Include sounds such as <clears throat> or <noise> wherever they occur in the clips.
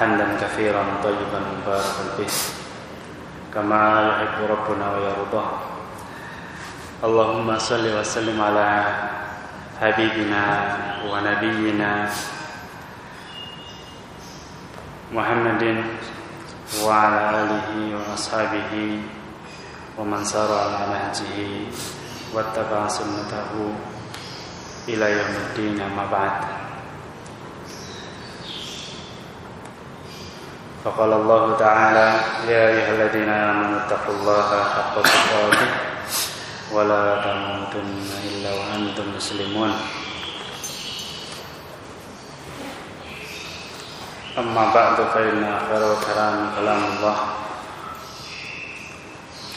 حمدا كثيرا طيبا مباركا فيه كما يحب ربنا ويرضى اللهم صل وسلم على حبيبنا ونبينا محمد وعلى آله وأصحابه ومن سار على نهجه واتبع سنته إلى يوم الدين أما بعد فقال الله تعالى يا أيها الذين آمنوا اتقوا الله حق تقاته ولا تموتن إلا وأنتم مسلمون. أما بعد فإن خير الكلام كلام الله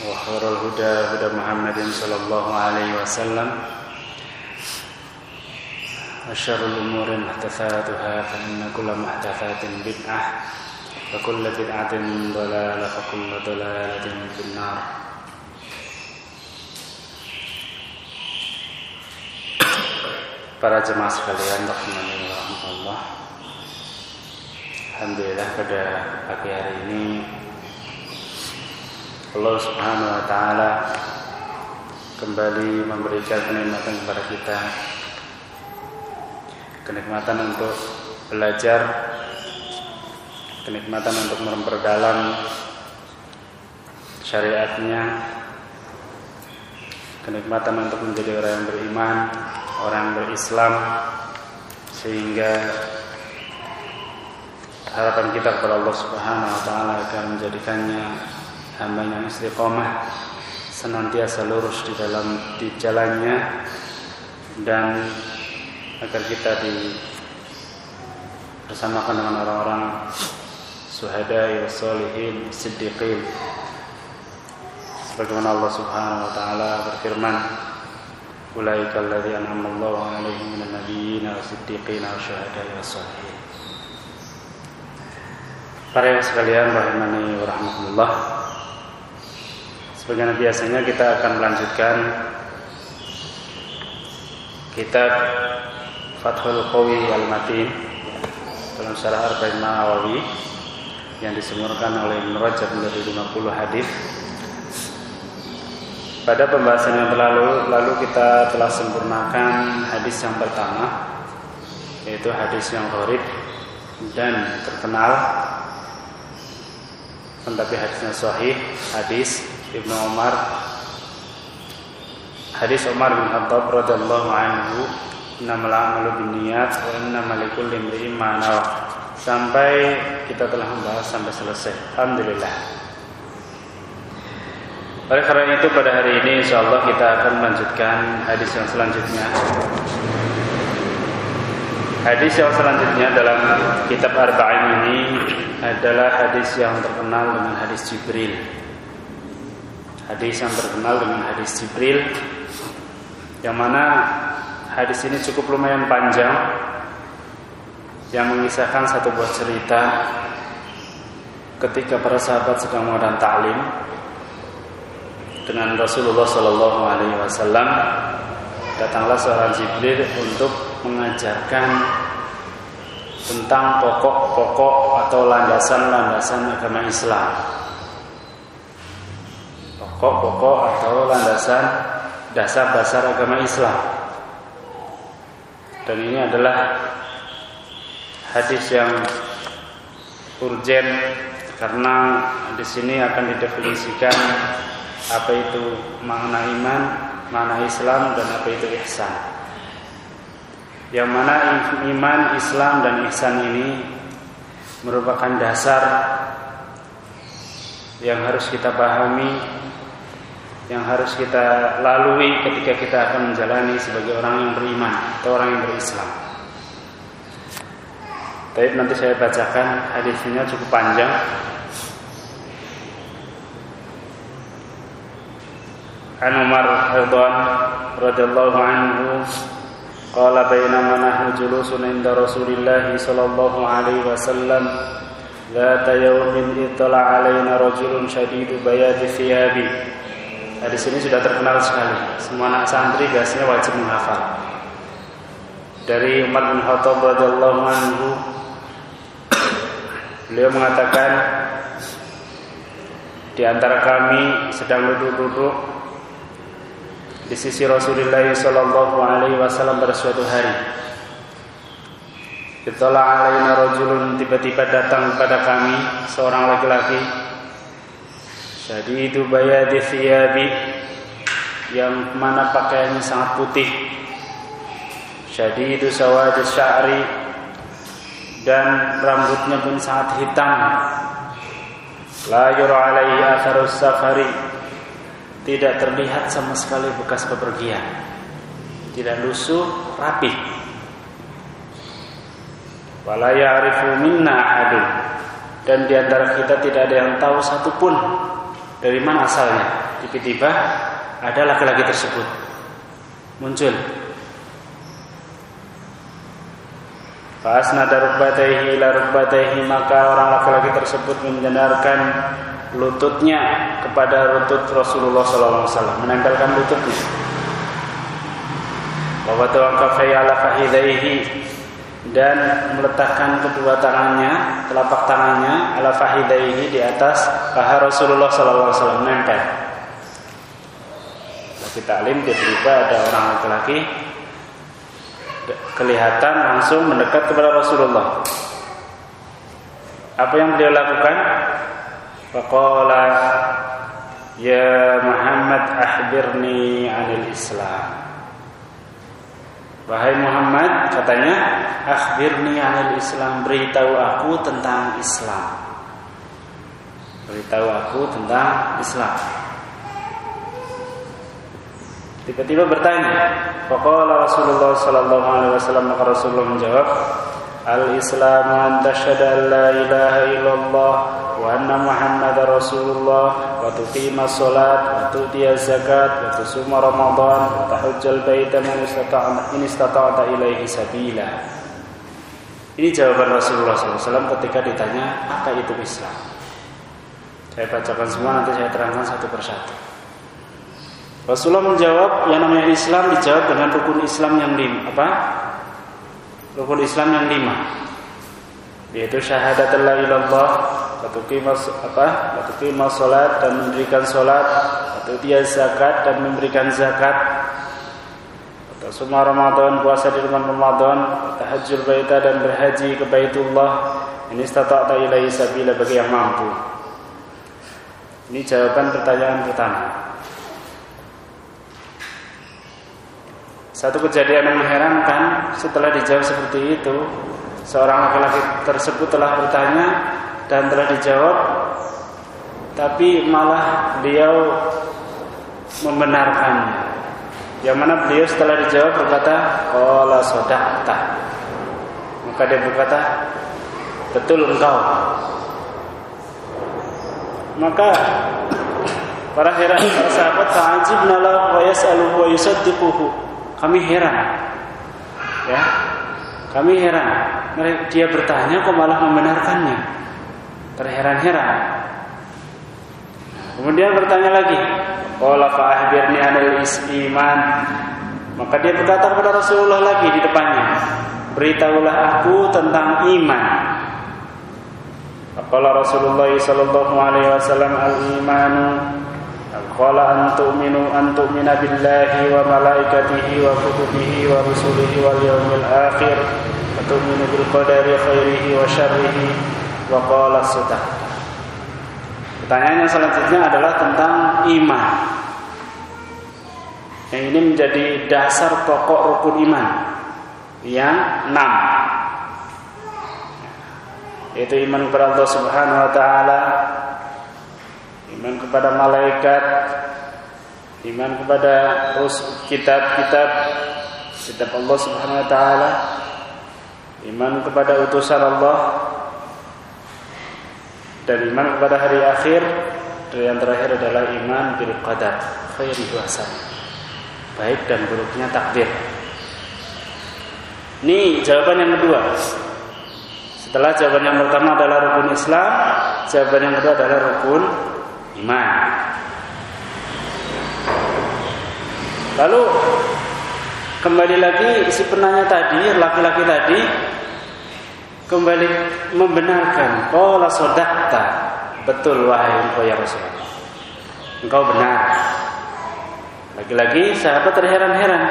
وخير الهدى هدى محمد صلى الله عليه وسلم. وشر الأمور محدثاتها فإن كل محدثات بدعة. وكل بدعة ضلالة وكل ضلالة في النار Para jemaah sekalian rahimani rahmatullah. Alhamdulillah pada pagi hari ini Allah Subhanahu wa taala kembali memberikan kenikmatan kepada kita. Kenikmatan untuk belajar kenikmatan untuk memperdalam syariatnya kenikmatan untuk menjadi orang yang beriman orang yang berislam sehingga harapan kita kepada Allah Subhanahu wa taala agar menjadikannya hamba yang istiqomah senantiasa lurus di dalam di jalannya dan agar kita di bersamakan dengan orang-orang suhada ya solihin siddiqin. Sebagaimana Allah Subhanahu wa taala berfirman ulaika alladziina an'ama Allahu 'alaihim minan nabiyyin wasiddiqin wasyuhada'i wassalihin Para yang sekalian rahimani wa rahmatullah Sebagaimana biasanya kita akan melanjutkan kitab Fathul Qawi Al-Matin dalam syarah Arba'in Nawawi yang disemurkan oleh Ibnu Rajab menjadi 50 hadis. Pada pembahasan yang lalu, lalu kita telah sempurnakan hadis yang pertama, yaitu hadis yang gharib dan terkenal, tetapi hadisnya sahih, hadis Ibnu Umar, hadis Umar bin Khattab radhiyallahu anhu, "Innamal a'malu binniyat wa innamal likulli imri'in ma nawa." Sampai kita telah membahas sampai selesai. Alhamdulillah. Oleh karena itu pada hari ini insya Allah kita akan melanjutkan hadis yang selanjutnya. Hadis yang selanjutnya dalam kitab Arba'in ini adalah hadis yang terkenal dengan hadis Jibril. Hadis yang terkenal dengan hadis Jibril yang mana hadis ini cukup lumayan panjang yang mengisahkan satu buah cerita ketika para sahabat sedang mengadakan taklim dengan Rasulullah Shallallahu Alaihi Wasallam datanglah seorang Jibril untuk mengajarkan tentang pokok-pokok atau landasan-landasan agama Islam. Pokok-pokok atau landasan dasar-dasar agama Islam. Dan ini adalah hadis yang urgen karena di sini akan didefinisikan apa itu makna iman, makna Islam dan apa itu ihsan. Yang mana iman, Islam dan ihsan ini merupakan dasar yang harus kita pahami, yang harus kita lalui ketika kita akan menjalani sebagai orang yang beriman atau orang yang berislam. Tapi nanti saya bacakan hadisnya cukup panjang. An Umar Ridwan radhiyallahu anhu qala bainama nahnu julusun inda Rasulillah sallallahu alaihi wasallam ذات يوم اطلع علينا رجل شديد بياض ثيابه Hadis ini sudah terkenal sekali. Semua anak santri biasanya wajib menghafal. Dari Umar bin Khattab radhiyallahu anhu Beliau mengatakan di antara kami sedang duduk-duduk di sisi Rasulullah sallallahu alaihi wasallam pada suatu hari. Itala alaina rajulun tiba-tiba datang kepada kami seorang laki-laki Syadidu bayadi thiyabi yang mana pakaiannya sangat putih. Syadidu sawad sya'ri dan rambutnya pun sangat hitam. La yura alaihi atharus safari. Tidak terlihat sama sekali bekas kepergian. Tidak lusuh, rapi. Wala ya'rifu minna. Dan di antara kita tidak ada yang tahu satupun dari mana asalnya. Tiba-tiba ada laki-laki tersebut muncul. Pas nada rukbataihi ila maka orang laki-laki tersebut menyandarkan lututnya kepada lutut Rasulullah SAW, menempelkan lututnya. Bahwa tuan kafai ala fahidaihi dan meletakkan kedua tangannya, telapak tangannya ala fahidaihi di atas paha Rasulullah SAW nempel. Lagi taklim tiba-tiba ada orang laki-laki kelihatan langsung mendekat kepada Rasulullah. Apa yang beliau lakukan? Faqala Ya Muhammad akhbirni anil Islam. Wahai Muhammad, katanya, akhbirni anil Islam, beritahu aku tentang Islam. Beritahu aku tentang Islam. Tiba-tiba bertanya, Faqala Rasulullah sallallahu alaihi wasallam maka Rasulullah menjawab, Al-Islam an tashhadu an la ilaha illallah wa anna Muhammad Rasulullah wa tuqima salat wa tu'ti zakat wa tusuma Ramadan wa tahujjal baita man istata'ta in istata'ta ilaihi sabila. Ini jawaban Rasulullah SAW ketika ditanya apa itu Islam. Saya bacakan semua nanti saya terangkan satu persatu. Rasulullah menjawab yang namanya Islam dijawab dengan rukun Islam yang lima. Apa? rukun Islam yang lima. Yaitu syahadat la ilallah watuqimas apa? Watuqimas salat dan mendirikan salat watutiyaz zakat dan memberikan zakat. Semua Ramadan puasa di bulan Ramadan tahajjud baita dan berhaji ke Baitullah ini stata'ta ilaihi sabila bagi yang mampu. Ini jawaban pertanyaan pertama Satu kejadian yang mengherankan setelah dijawab seperti itu, seorang laki-laki tersebut telah bertanya dan telah dijawab, tapi malah beliau membenarkan. Yang mana beliau setelah dijawab berkata, "Qala sodakta." Maka dia berkata, "Betul engkau." Maka para heran para sahabat ta'ajibna lahu wa yas'aluhu wa yusaddiquhu kami heran. Ya. Kami heran. Dia bertanya kok malah membenarkannya. Terheran-heran. Kemudian bertanya lagi, "Qala fa anil iman." Maka dia berkata kepada Rasulullah lagi di depannya, "Beritahulah aku tentang iman." Qala Rasulullah sallallahu alaihi wasallam al-imanu Qala an tu'minu an tu'mina billahi wa malaikatihi wa kutubihi wa rusulihi wal yawmil akhir wa tu'minu bil qadari khairihi wa syarrihi wa qala sudah. Pertanyaan yang selanjutnya adalah tentang iman. Yang ini menjadi dasar pokok rukun iman yang enam yaitu iman kepada Allah Subhanahu wa taala iman kepada malaikat, iman kepada kitab-kitab kitab Allah Subhanahu wa taala, iman kepada utusan Allah dan iman kepada hari akhir dan yang terakhir adalah iman bil qadar khairi wa baik dan buruknya takdir. Ini jawaban yang kedua. Setelah jawaban yang pertama adalah rukun Islam jawaban yang kedua adalah rukun iman. Lalu kembali lagi si penanya tadi, laki-laki tadi kembali membenarkan qala sadaqta. Betul wahai engkau ya Rasulullah. Engkau benar. Lagi-lagi sahabat terheran-heran.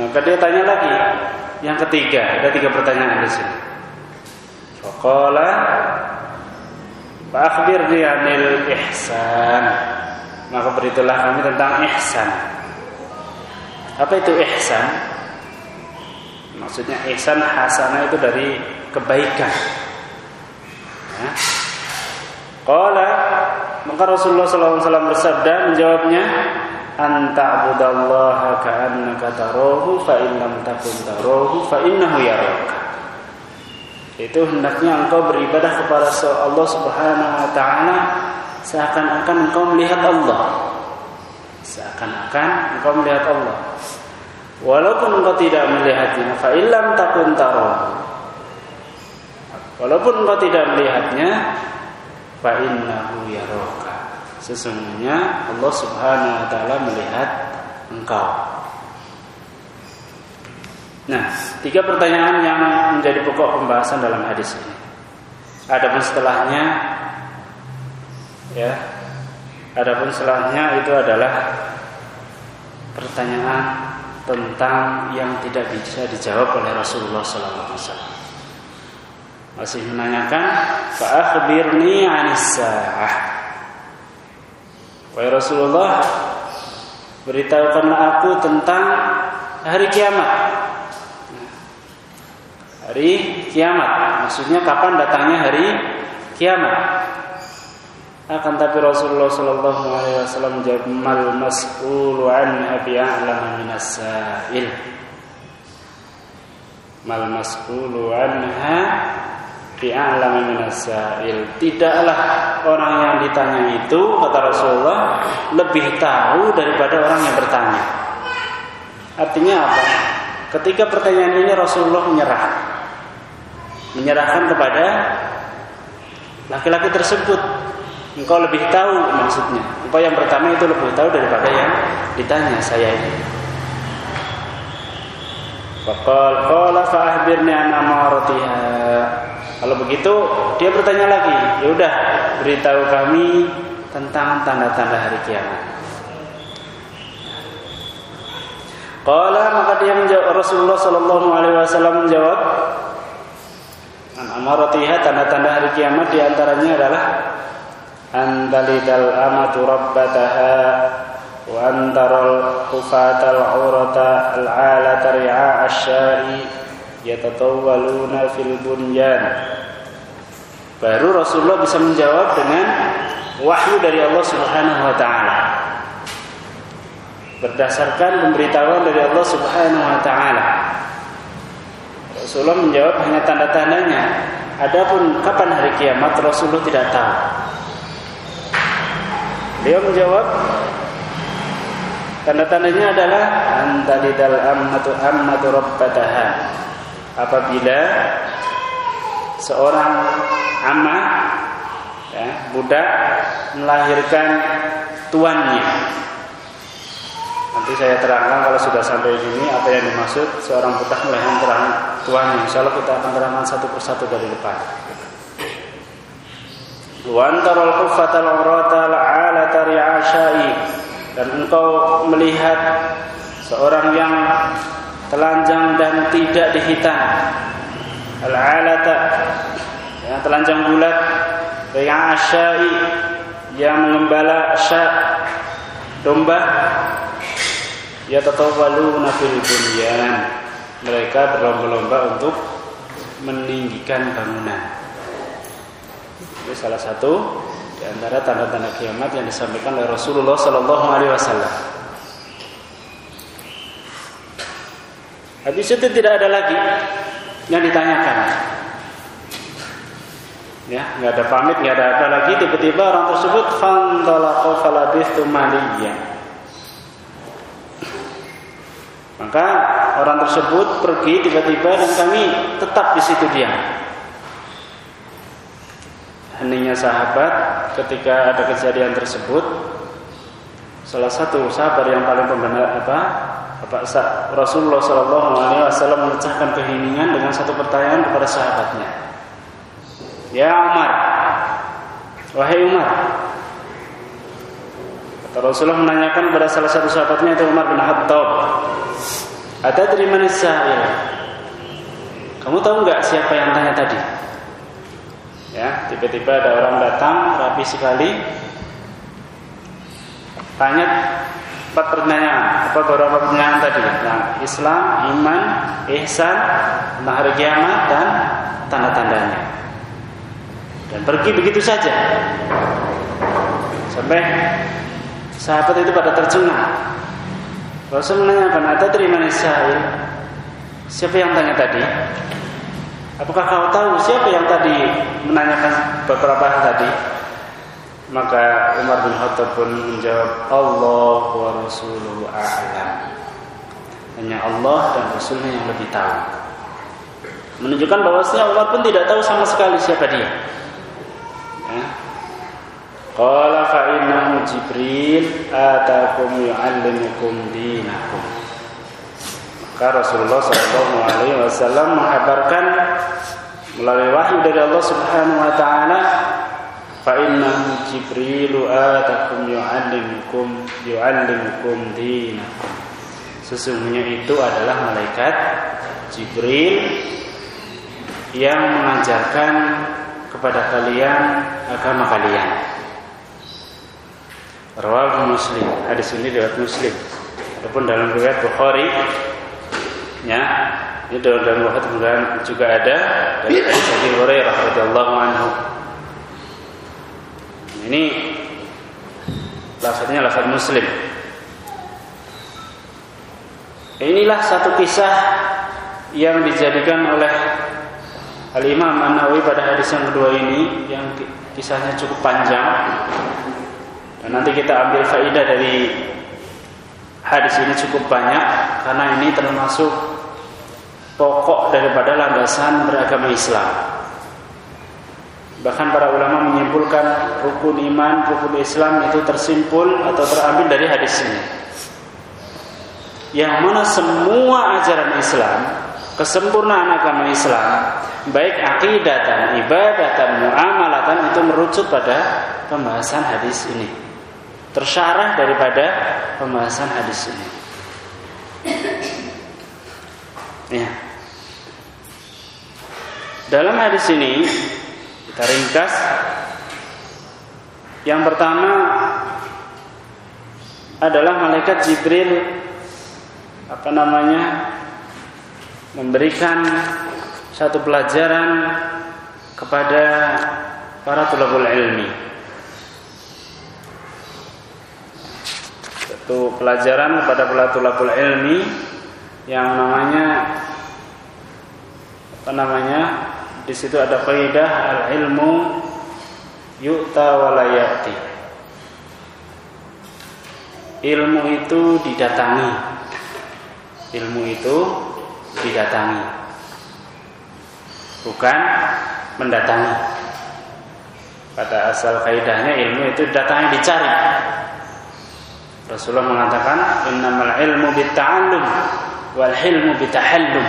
Maka dia tanya lagi. Yang ketiga ada tiga pertanyaan di sini. Faqala fa akhbirni anil ihsan maka beritulah kami tentang ihsan apa itu ihsan maksudnya ihsan hasanah itu dari kebaikan. Ya. Maka Rasulullah SAW bersabda menjawabnya anta budallaha ka'annaka tarahu fa in lam takun tarahu fa innahu Itu hendaknya engkau beribadah kepada Allah Subhanahu wa taala seakan-akan engkau melihat Allah. Seakan-akan engkau melihat Allah. Walaupun engkau tidak melihatnya, fa illam takun tarahu Walaupun engkau tidak melihatnya, fa innahu yaraka. Sesungguhnya Allah Subhanahu wa taala melihat engkau. Nah, tiga pertanyaan yang menjadi pokok pembahasan dalam hadis ini. Adapun setelahnya ya. Adapun setelahnya itu adalah pertanyaan tentang yang tidak bisa dijawab oleh Rasulullah sallallahu alaihi wasallam masih menanyakan fa akhbirni 'anis sa'ah. Wahai Rasulullah, beritahukanlah aku tentang hari kiamat. Hari kiamat, maksudnya kapan datangnya hari kiamat. Akan tapi Rasulullah Shallallahu Alaihi Wasallam menjawab mal mas'ulu an abi a'lam minas sa'il. Mal mas'ulu anha bi'alami minasail. Tidaklah orang yang ditanya itu kata Rasulullah lebih tahu daripada orang yang bertanya. Artinya apa? Ketika pertanyaan ini Rasulullah menyerah. Menyerahkan kepada laki-laki tersebut. Engkau lebih tahu maksudnya. Engkau yang pertama itu lebih tahu daripada yang ditanya saya ini. Faqal qala fa akhbirni an amaratiha. Kalau begitu dia bertanya lagi, ya udah beritahu kami tentang tanda-tanda hari kiamat. Qala maka dia menjawab Rasulullah sallallahu alaihi wasallam menjawab amaratiha tanda-tanda hari kiamat di antaranya adalah andalidal amatu rabbataha wa antaral kufatal urata al-alata ri'a asy yatatawwaluna fil bunyan. Baru Rasulullah bisa menjawab dengan wahyu dari Allah Subhanahu wa taala. Berdasarkan pemberitahuan dari Allah Subhanahu wa taala. Rasulullah menjawab hanya tanda-tandanya. Adapun kapan hari kiamat Rasulullah tidak tahu. Dia menjawab tanda-tandanya adalah antalidal ammatu ammatu rabbataha apabila seorang amah ya, budak melahirkan tuannya. Nanti saya terangkan kalau sudah sampai sini apa yang dimaksud seorang budak melahirkan tuannya. Insya Allah kita akan terangkan satu persatu dari depan. Wantarul kufatal uratal ala dan engkau melihat seorang yang telanjang dan tidak dihitam. Al-alata yang telanjang bulat asyai yang mengembala asya domba ya tatawaluna fil bunyan mereka berlomba-lomba untuk meninggikan bangunan ini salah satu di antara tanda-tanda kiamat yang disampaikan oleh Rasulullah Sallallahu Alaihi Wasallam Habis itu tidak ada lagi yang ditanyakan. Ya, nggak ada pamit, nggak ada apa lagi. Tiba-tiba orang tersebut fantalaqa falabithtu maliyan. Maka orang tersebut pergi tiba-tiba dan kami tetap di situ diam. Heningnya sahabat ketika ada kejadian tersebut, salah satu sahabat yang paling pembenar apa Bapak Rasulullah Shallallahu Alaihi Wasallam memecahkan keheningan dengan satu pertanyaan kepada sahabatnya. Ya Umar Wahai Umar Rasulullah menanyakan kepada salah satu sahabatnya itu Umar bin Khattab Ada terima sa'il Kamu tahu nggak siapa yang tanya tadi? Ya, tiba-tiba ada orang datang rapi sekali tanya empat pertanyaan apa beberapa pertanyaan tadi tentang Islam, iman, ihsan, tentang hari kiamat dan tanda-tandanya. Dan pergi begitu saja. Sampai sahabat itu pada tercengang. Rasul menanyakan, "Ada terima sa'il?" Siapa yang tanya tadi? Apakah kau tahu siapa yang tadi menanyakan beberapa hal tadi? Maka Umar bin Khattab pun menjawab, Allah wa Rasuluhu a'lam. Hanya Allah dan Rasulnya yang lebih tahu. Menunjukkan bahwasanya Umar pun tidak tahu sama sekali siapa dia. Ya. Qala fa innahu Jibril atakum yu'allimukum dinakum. Maka Rasulullah sallallahu alaihi wasallam mengabarkan melalui wahyu dari Allah Subhanahu wa taala fa innahu Jibril atakum yu'allimukum yu'allimukum dinakum. Sesungguhnya itu adalah malaikat Jibril yang mengajarkan kepada kalian agama kalian. Rawal Muslim. Hadis ini riwayat Muslim. Adapun dalam riwayat Bukhari ya, ini dalam dalam Bukhari juga ada dari hadis Abu Hurairah radhiyallahu anhu. Ini lafaznya lafaz Muslim. Inilah satu kisah yang dijadikan oleh Al-Imam An-Nawawi pada hadis yang kedua ini yang kisahnya cukup panjang dan nanti kita ambil faidah dari hadis ini cukup banyak karena ini termasuk pokok daripada landasan beragama Islam. Bahkan para ulama menyimpulkan rukun iman, rukun Islam itu tersimpul atau terambil dari hadis ini. Yang mana semua ajaran Islam, kesempurnaan agama Islam baik akidatan, ibadatan, muamalatan itu merucut pada pembahasan hadis ini. Tersyarah daripada pembahasan hadis ini. Ya. Dalam hadis ini kita ringkas yang pertama adalah malaikat Jibril apa namanya memberikan satu pelajaran kepada para tulabul ilmi. Satu pelajaran kepada para tulabul ilmi yang namanya apa namanya? Di situ ada kaidah al-ilmu yu'ta walayati. Ilmu itu didatangi. Ilmu itu didatangi bukan mendatangi. Pada asal kaidahnya ilmu itu datangnya dicari. Rasulullah mengatakan innamal ilmu bitta'allum wal hilmu bitahallum.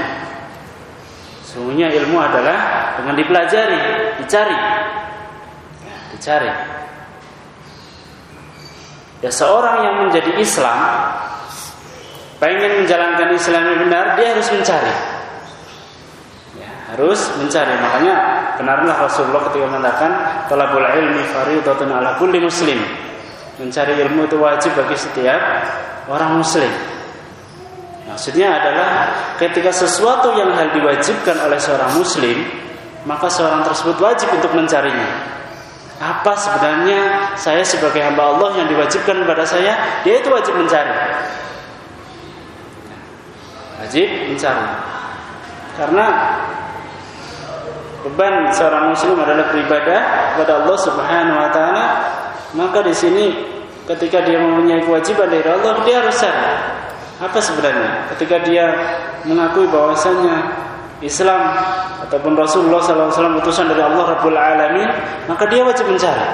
Sungguhnya ilmu adalah dengan dipelajari, dicari. Ya, dicari. Ya seorang yang menjadi Islam pengen menjalankan Islam yang benar, dia harus mencari harus mencari. Makanya benarlah Rasulullah ketika mengatakan talabul ilmi fardhatun ala kulli muslim. Mencari ilmu itu wajib bagi setiap orang muslim. Maksudnya adalah ketika sesuatu yang hal diwajibkan oleh seorang muslim, maka seorang tersebut wajib untuk mencarinya. Apa sebenarnya saya sebagai hamba Allah yang diwajibkan kepada saya? Dia itu wajib mencari. Wajib mencari. Karena beban seorang muslim adalah beribadah kepada Allah Subhanahu wa taala, maka di sini ketika dia mempunyai kewajiban dari Allah, dia harus sadar apa sebenarnya ketika dia mengakui bahwasanya Islam ataupun Rasulullah SAW utusan dari Allah Rabbul Alamin, maka dia wajib mencari.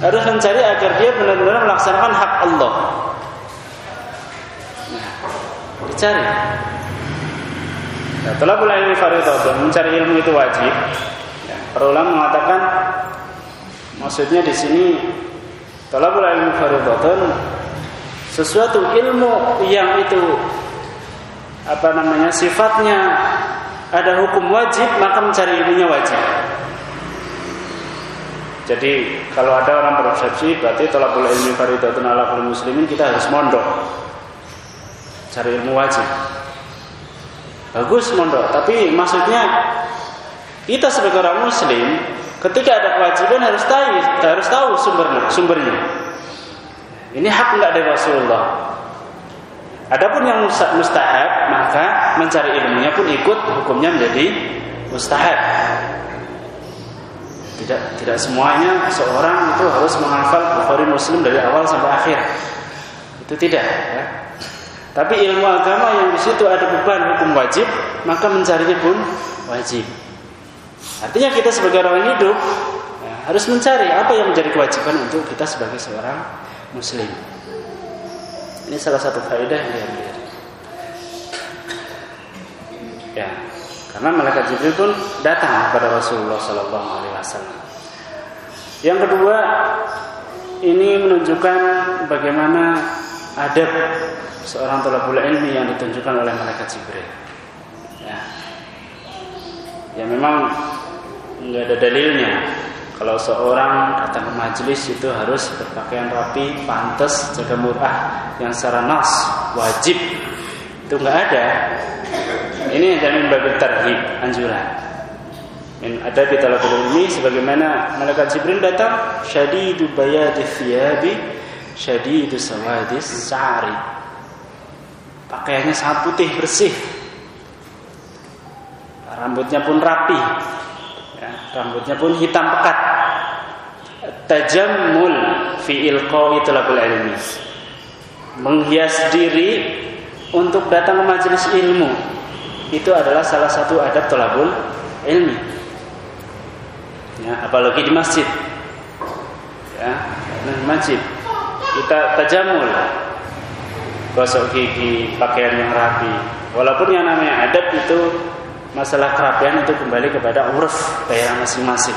Harus mencari agar dia benar-benar melaksanakan hak Allah. Nah, dicari. Nah, talabul ilmi fardhatun, mencari ilmu itu wajib. para ulama mengatakan maksudnya di sini talabul ilmu fardhatun sesuatu ilmu yang itu apa namanya sifatnya ada hukum wajib maka mencari ilmunya wajib. Jadi kalau ada orang berpersepsi berarti talabul ilmi fardhatun ala kulli muslimin kita harus mondok. Cari ilmu wajib. Bagus mondok, tapi maksudnya kita sebagai orang muslim ketika ada kewajiban harus tahu harus tahu sumbernya, sumbernya. Ini hak enggak dari Rasulullah. Adapun yang mustahab maka mencari ilmunya pun ikut hukumnya menjadi mustahab. Tidak tidak semuanya seorang itu harus menghafal Bukhari Muslim dari awal sampai akhir. Itu tidak. Ya. Tapi ilmu agama yang di situ ada beban hukum wajib, maka mencarinya pun wajib. Artinya kita sebagai orang hidup ya, harus mencari apa yang menjadi kewajiban untuk kita sebagai seorang muslim. Ini salah satu faedah yang diambil. Ya, karena malaikat Jibril pun datang kepada Rasulullah Sallallahu Alaihi Wasallam. Yang kedua, ini menunjukkan bagaimana adab seorang tolabul ilmi yang ditunjukkan oleh malaikat Jibril. Ya, ya memang nggak ada dalilnya kalau seorang datang ke majelis itu harus berpakaian rapi, pantas, jaga murah yang secara nas wajib itu nggak ada. Ini yang bagi tarhib anjuran. Min ada di talabul ilmi sebagaimana malaikat Jibril datang syadidu bayadi thiyabi syadidu sawadis sa'ri Pakaiannya sangat putih bersih. Rambutnya pun rapi. Ya, rambutnya pun hitam pekat. Tajammul fi ilqa'i talabul ilmi. Menghias diri untuk datang ke majelis ilmu. Itu adalah salah satu adab talabul ilmi. Ya, apalagi di masjid. Ya, di masjid. Kita tajamul gosok gigi, pakaian yang rapi. Walaupun yang namanya adat itu masalah kerapian itu kembali kepada uruf daerah masing-masing.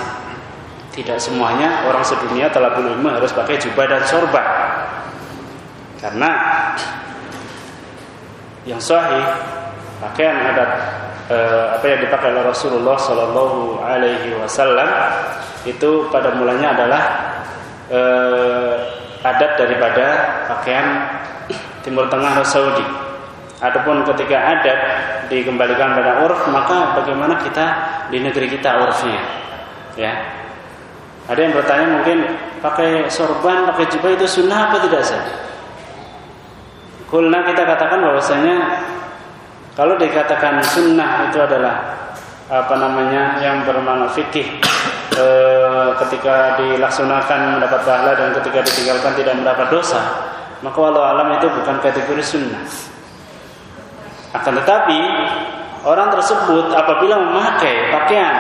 Tidak semuanya orang sedunia telah ilmu harus pakai jubah dan sorban. Karena yang sahih pakaian adat eh, apa yang dipakai oleh Rasulullah Shallallahu Alaihi Wasallam itu pada mulanya adalah eh, adat daripada pakaian Timur Tengah atau Saudi. Adapun ketika adat dikembalikan pada urf, maka bagaimana kita di negeri kita urfnya? Ya. Ada yang bertanya mungkin pakai sorban, pakai jubah itu sunnah apa tidak sih? Kulna kita katakan bahwasanya kalau dikatakan sunnah itu adalah apa namanya yang bermakna fikih e, <clears throat> ketika dilaksanakan mendapat pahala dan ketika ditinggalkan tidak mendapat dosa maka walau alam itu bukan kategori sunnah. Akan tetapi orang tersebut apabila memakai pakaian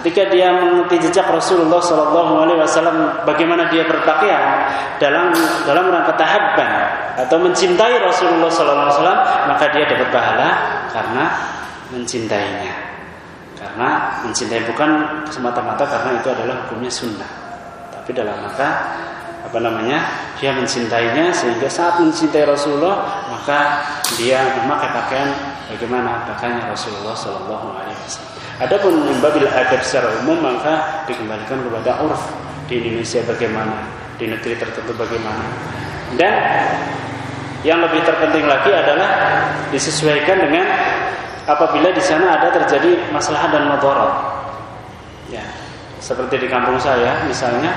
ketika dia mengikuti jejak Rasulullah Shallallahu Alaihi Wasallam bagaimana dia berpakaian dalam dalam rangka tahabban atau mencintai Rasulullah Shallallahu Alaihi Wasallam maka dia dapat pahala karena mencintainya. Karena mencintai bukan semata-mata karena itu adalah hukumnya sunnah tapi dalam rangka apa namanya dia mencintainya sehingga saat mencintai Rasulullah maka dia memakai pakaian bagaimana? Pakaiannya Rasulullah Shallallahu Alaihi Wasallam. Adapun membabil adab secara umum maka dikembalikan kepada urf di Indonesia bagaimana di negeri tertentu bagaimana. Dan yang lebih terpenting lagi adalah disesuaikan dengan apabila di sana ada terjadi masalah dan motorot ya seperti di kampung saya misalnya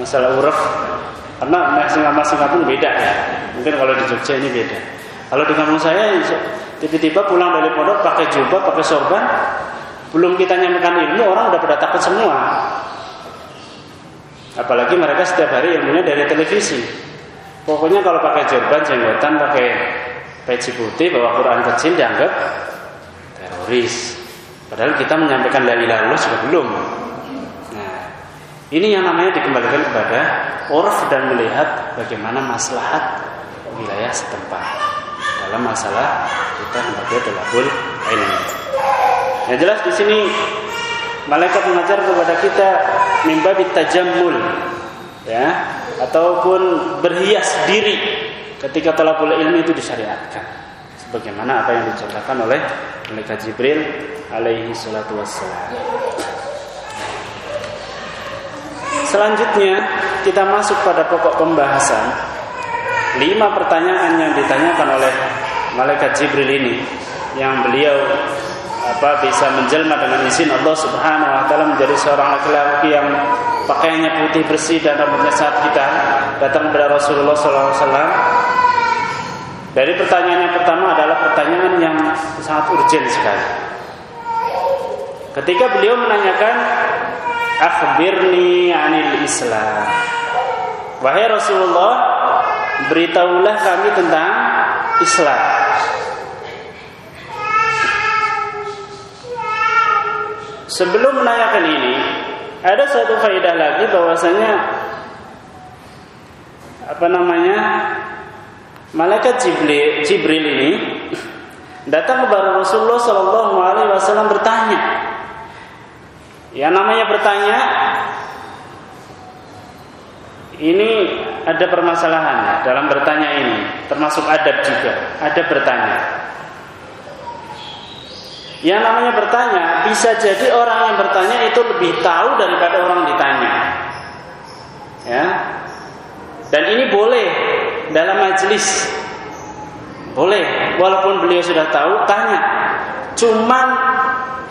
masalah uruf karena masing-masing pun beda ya. Mungkin kalau di Jogja ini beda. Kalau di kampung saya tiba-tiba pulang dari pondok pakai jubah, pakai sorban, belum kita nyampaikan ilmu orang udah pada takut semua. Apalagi mereka setiap hari ilmunya dari televisi. Pokoknya kalau pakai jubah, jenggotan, pakai peci putih, bawa Quran kecil dianggap teroris. Padahal kita menyampaikan la ilaha juga belum. Ini yang namanya dikembalikan kepada urf dan melihat bagaimana maslahat wilayah setempat. Dalam masalah kita sebagai telabul ilmu. Yang jelas di sini malaikat mengajar kepada kita mimba tajammul ya ataupun berhias diri ketika talabul ilmi itu disyariatkan. Sebagaimana apa yang dicontohkan oleh malaikat Jibril alaihi salatu wassalam Selanjutnya kita masuk pada pokok pembahasan lima pertanyaan yang ditanyakan oleh malaikat Jibril ini yang beliau apa bisa menjelma dengan izin Allah Subhanahu wa taala menjadi seorang laki-laki yang pakaiannya putih bersih dan rambutnya sangat hitam datang kepada Rasulullah SAW. Dari pertanyaan yang pertama adalah pertanyaan yang sangat urgent sekali. Ketika beliau menanyakan akhbirni anil Islam. Wahai Rasulullah, beritahulah kami tentang Islam. Sebelum menanyakan ini, ada satu faedah lagi bahwasanya apa namanya? Malaikat Jibril, Jibril ini datang kepada Rasulullah Shallallahu alaihi wasallam bertanya. Ya namanya bertanya ini ada permasalahan dalam bertanya ini, termasuk adab juga. Ada bertanya. Yang namanya bertanya bisa jadi orang yang bertanya itu lebih tahu daripada orang ditanya. Ya. Dan ini boleh dalam majelis. Boleh, walaupun beliau sudah tahu, tanya. Cuman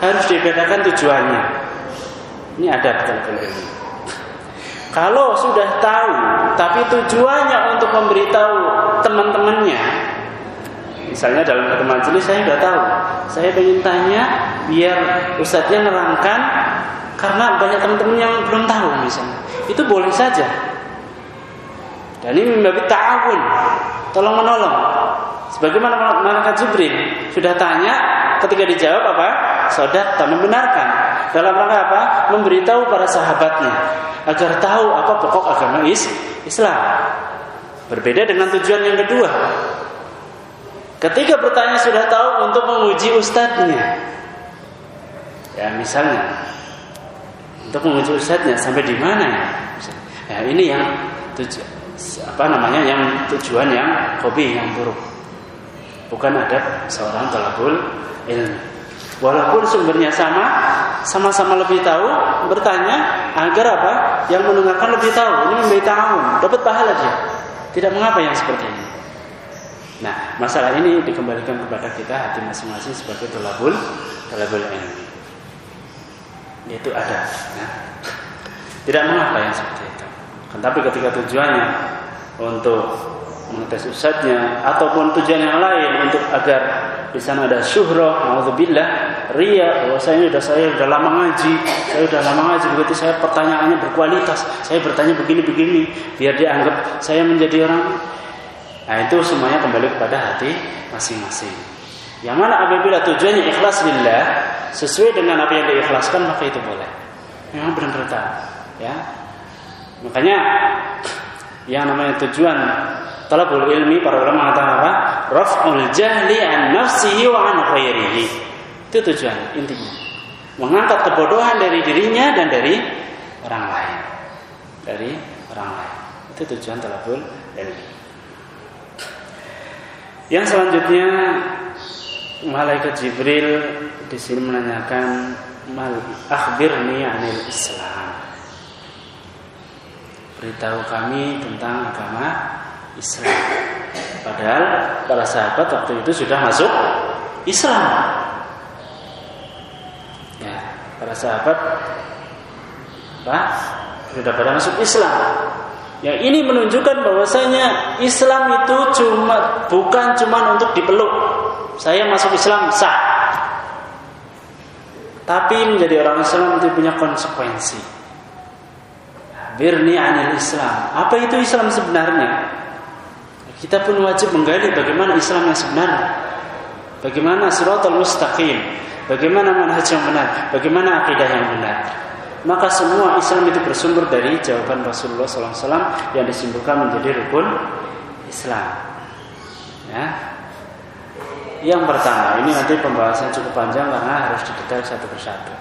harus dibedakan tujuannya. Ini ada betul ini. Kalau sudah tahu, tapi tujuannya untuk memberitahu teman-temannya, Misalnya dalam satu majelis saya sudah tahu, saya ingin tanya biar ustadznya nerangkan karena banyak teman-teman yang belum tahu misalnya. Itu boleh saja. Dan ini membagi ta'awun, tolong menolong. Sebagaimana malaikat Jibril sudah tanya, ketika dijawab apa? Sodak tak membenarkan. Dalam rangka apa? Memberitahu para sahabatnya agar tahu apa pokok agama Islam. Berbeda dengan tujuan yang kedua, Ketika bertanya sudah tahu untuk menguji ustadznya. Ya misalnya untuk menguji ustadznya sampai di mana ya? Ya ini yang tujuan apa namanya yang tujuan yang hobi yang buruk. Bukan ada seorang talabul ilmu. Walaupun sumbernya sama, sama-sama lebih tahu, bertanya agar apa? Yang mendengarkan lebih tahu. Ini memberi tahun, dapat pahala dia. Tidak mengapa yang seperti ini. Nah, masalah ini dikembalikan kepada kita hati masing-masing sebagai tolabul tolabul ilmi. Itu ada. Ya. Tidak mengapa yang seperti itu. Tapi ketika tujuannya untuk mengetes ustadznya ataupun tujuan yang lain untuk agar di sana ada syuhrah, naudzubillah, ria, bahwa saya sudah saya sudah lama ngaji, saya sudah lama ngaji begitu saya pertanyaannya berkualitas, saya bertanya begini-begini biar dianggap saya menjadi orang Nah itu semuanya kembali kepada hati masing-masing. Yang mana apabila tujuannya ikhlas lillah sesuai dengan apa yang diikhlaskan maka itu boleh. Memang benar-benar tahu, ya. Makanya yang namanya tujuan talabul ilmi para ulama mengatakan apa? Raf'ul jahli an nafsihi wa an khairihi. Itu tujuan intinya. Mengangkat kebodohan dari dirinya dan dari orang lain. Dari orang lain. Itu tujuan talabul ilmi. Yang selanjutnya malaikat Jibril di sini menanyakan mal akhbirni anil Islam. Beritahu kami tentang agama Islam. Padahal para sahabat waktu itu sudah masuk Islam. Para sahabat Pak sudah pada masuk Islam. Yang ini menunjukkan bahwasanya Islam itu cuma bukan cuma untuk dipeluk. Saya masuk Islam sah. Tapi menjadi orang Islam itu punya konsekuensi. Birni anil Islam. Apa itu Islam sebenarnya? Kita pun wajib menggali bagaimana Islam yang sebenarnya. Bagaimana siratal mustaqim. Bagaimana manhaj yang benar. Bagaimana akidah yang benar maka semua Islam itu bersumber dari jawaban Rasulullah SAW yang disimpulkan menjadi rukun Islam. Ya. Yang pertama, ini nanti pembahasan cukup panjang karena harus didetail satu persatu.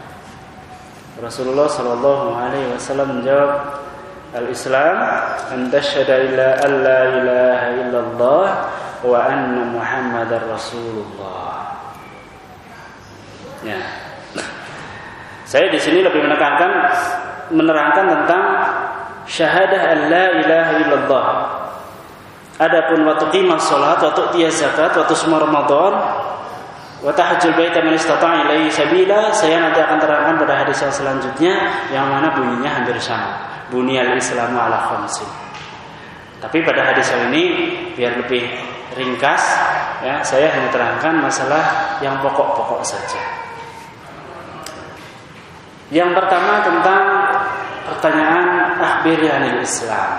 Rasulullah Shallallahu Alaihi Wasallam menjawab Al-Islam an tashhada illa an la ilaha illallah wa anna Muhammadar Rasulullah. Ya. Saya di sini lebih menekankan menerangkan tentang syahadah an la ilaha illallah. Adapun waktu qimah salat, waktu tiya zakat, waktu semua Ramadan, Wa tahajjul baita man istata'a ilaihi sabila. Saya nanti akan terangkan pada hadis yang selanjutnya yang mana bunyinya hampir sama. Bunyal Islamu ala khamsin. Tapi pada hadis yang ini biar lebih ringkas ya, saya hanya terangkan masalah yang pokok-pokok saja. Yang pertama tentang pertanyaan akhbir Islam.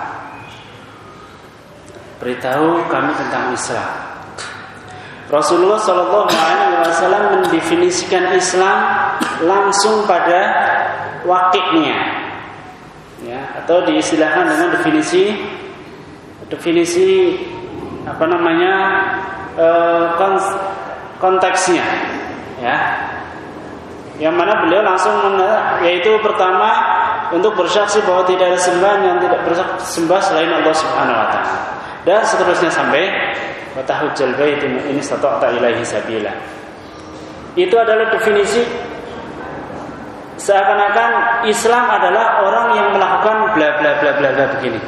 Beritahu kami tentang Islam. Rasulullah Shallallahu Alaihi Wasallam mendefinisikan Islam langsung pada wakilnya, ya, atau diistilahkan dengan definisi definisi apa namanya e, konteksnya, ya, yang mana beliau langsung yaitu pertama untuk bersaksi bahwa tidak ada sembahan yang tidak bersembah selain Allah Subhanahu Wa Taala dan seterusnya sampai wa tahujjal bait in istata'ta ilaihi sabila. Itu adalah definisi seakan-akan Islam adalah orang yang melakukan bla bla bla bla bla begini.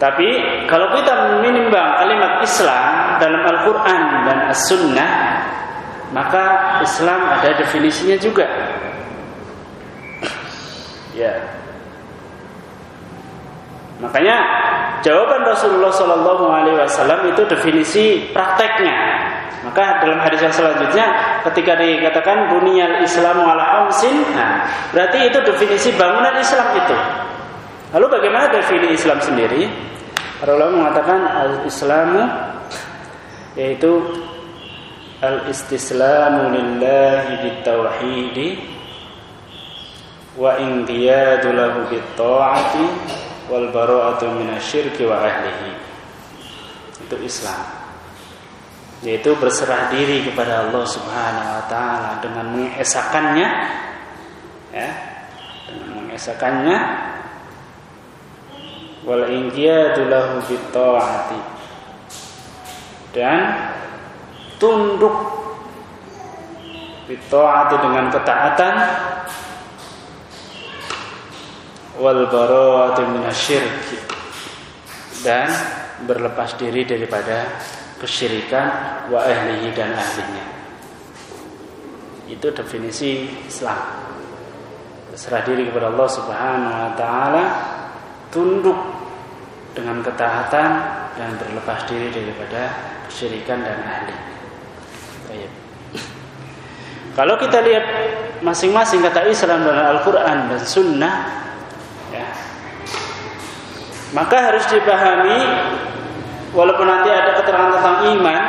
Tapi kalau kita menimbang kalimat Islam dalam Al-Quran dan As-Sunnah Maka Islam ada definisinya juga Ya Makanya jawaban Rasulullah Shallallahu Alaihi Wasallam itu definisi prakteknya. Maka dalam hadis yang selanjutnya, ketika dikatakan bunyal Islam ala amsin, nah, berarti itu definisi bangunan Islam itu. Lalu bagaimana definisi Islam sendiri? Para mengatakan al-Islamu yaitu al-istislamu lillahi bitauhidi wa inqiyadu lahu bitta'ati wal bara'atu minasyirki wa ahlihi. Itu Islam. Yaitu berserah diri kepada Allah Subhanahu wa taala dengan mengesakannya ya, dengan mengesakannya wal inqiyadu lahu bitta'ati dan tunduk bitta'ati dengan ketaatan wal bara'atu minasyirk dan berlepas diri daripada kesyirikan wa ahlihi dan ahlinya. Itu definisi Islam. Berserah diri kepada Allah Subhanahu wa taala, tunduk dengan ketaatan dan berlepas diri daripada kesyirikan dan ahli. Baik. Kalau kita lihat masing-masing kata Islam dalam Al-Quran dan Sunnah maka harus dipahami walaupun nanti ada keterangan tentang iman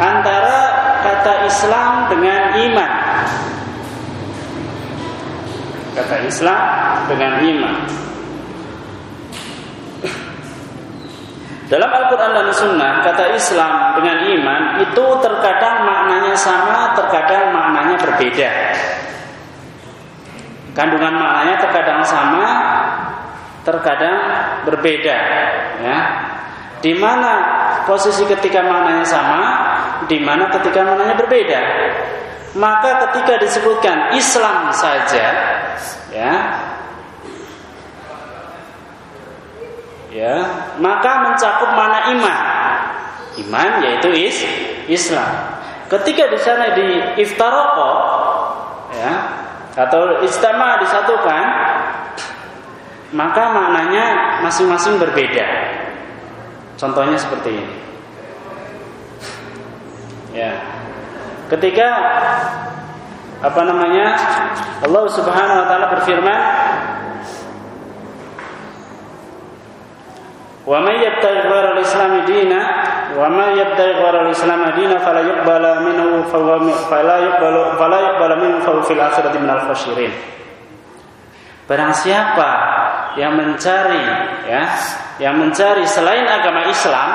antara kata Islam dengan iman. Kata Islam dengan iman. Dalam Al-Quran dan Sunnah, kata Islam dengan iman itu terkadang maknanya sama, terkadang maknanya berbeda. Kandungan maknanya terkadang sama, terkadang berbeda ya di mana posisi ketika maknanya sama di mana ketika maknanya berbeda maka ketika disebutkan Islam saja ya ya maka mencakup mana iman iman yaitu is Islam ketika di sana di iftaroko ya atau istama disatukan maka maknanya masing-masing berbeda. Contohnya seperti ini. Ya. Ketika apa namanya? Allah Subhanahu wa taala berfirman, "Wa may yabtaghi ghairal islami dina wa may yabtaghi ghairal islami dina fala yuqbala minhu fala yuqbalu fala yuqbala minhu fa fil akhirati minal khasirin." Barang siapa yang mencari ya, yang mencari selain agama Islam,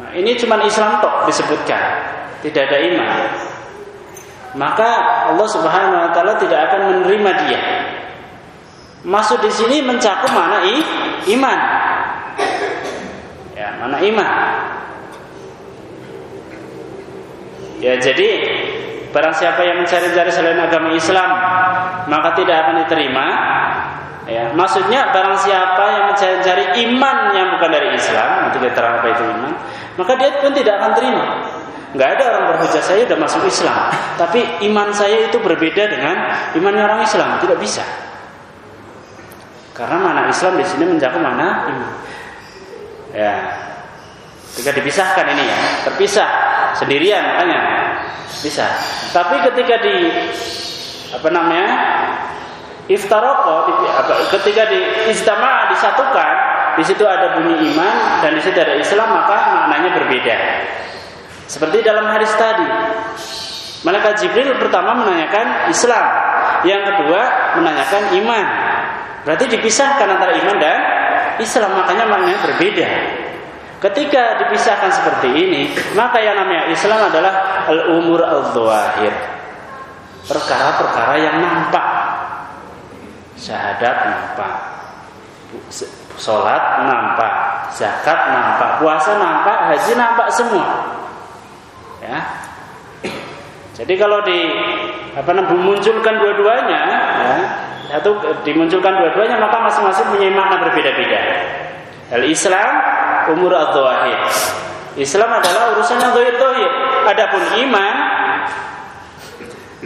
nah ini cuma Islam tok disebutkan, tidak ada iman. maka Allah Subhanahu wa taala tidak akan menerima dia. Masuk di sini mencakup mana i, iman. Mana iman. Ya, jadi barang siapa yang mencari-cari selain agama Islam maka tidak akan diterima. Ya, maksudnya barang siapa yang mencari-cari iman yang bukan dari Islam, nanti kita terang apa itu iman, maka dia pun tidak akan terima. Nggak ada orang berhujah saya sudah masuk Islam, tapi iman saya itu berbeda dengan imannya orang Islam, tidak bisa. Karena mana Islam di sini mencakup mana iman. Ya, ketika dipisahkan ini ya, terpisah sendirian makanya. Bisa. Tapi ketika di apa namanya iftaroko ketika di istama disatukan di situ ada bunyi iman dan di situ ada Islam maka maknanya berbeda. Seperti dalam hadis tadi. Malaikat Jibril pertama menanyakan Islam. Yang kedua menanyakan iman. Berarti dipisahkan antara iman dan Islam makanya maknanya berbeda Ketika dipisahkan seperti ini, maka yang namanya Islam adalah al-umur al-zawahir. Perkara-perkara yang nampak. Syahadat nampak. Salat nampak, zakat nampak, puasa nampak, haji nampak semua. Ya. Jadi kalau di apa namanya memunculkan dua-duanya, ya, atau dimunculkan dua-duanya maka masing-masing punya makna berbeda-beda. Al-Islam umur al-zawahir. Islam adalah urusan yang zahir-zahir. Adapun iman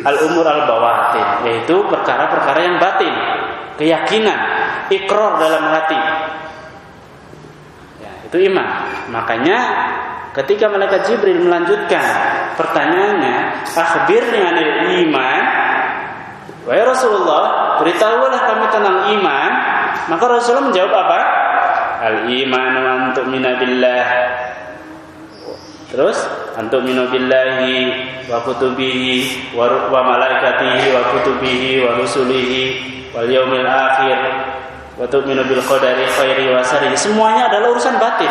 al-umur al-bawatin, yaitu perkara-perkara yang batin, keyakinan, ikrar dalam hati. Ya, itu iman. Makanya ketika malaikat Jibril melanjutkan pertanyaannya, akhbirni anil iman. Wahai Rasulullah, beritahulah kami tentang iman. Maka Rasulullah menjawab apa? Al-iman wa antu'mina billah. Terus antu'minu billahi wa kutubihi wa, wa malaikatihi wa kutubihi wa rusulihi wal yaumil akhir wa tu'minu bil qadari khairi wa syarri. Semuanya adalah urusan batin.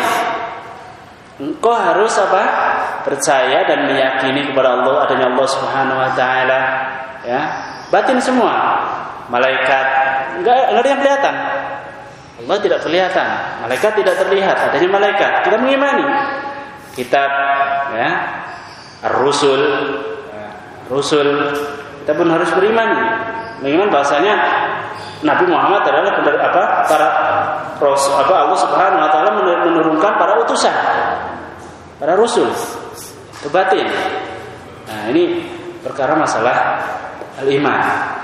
Engkau harus apa? Percaya dan meyakini kepada Allah adanya Allah Subhanahu wa taala, ya. Batin semua. Malaikat enggak ada yang kelihatan. Allah tidak kelihatan, malaikat tidak terlihat, adanya malaikat. Kita mengimani kitab ya, Ar-Rusul Rusul kita pun harus beriman. Bagaimana bahasanya Nabi Muhammad adalah apa? Para rasul apa Allah Subhanahu wa taala menurunkan para utusan. Para rasul. Itu batin. Nah, ini perkara masalah al-iman.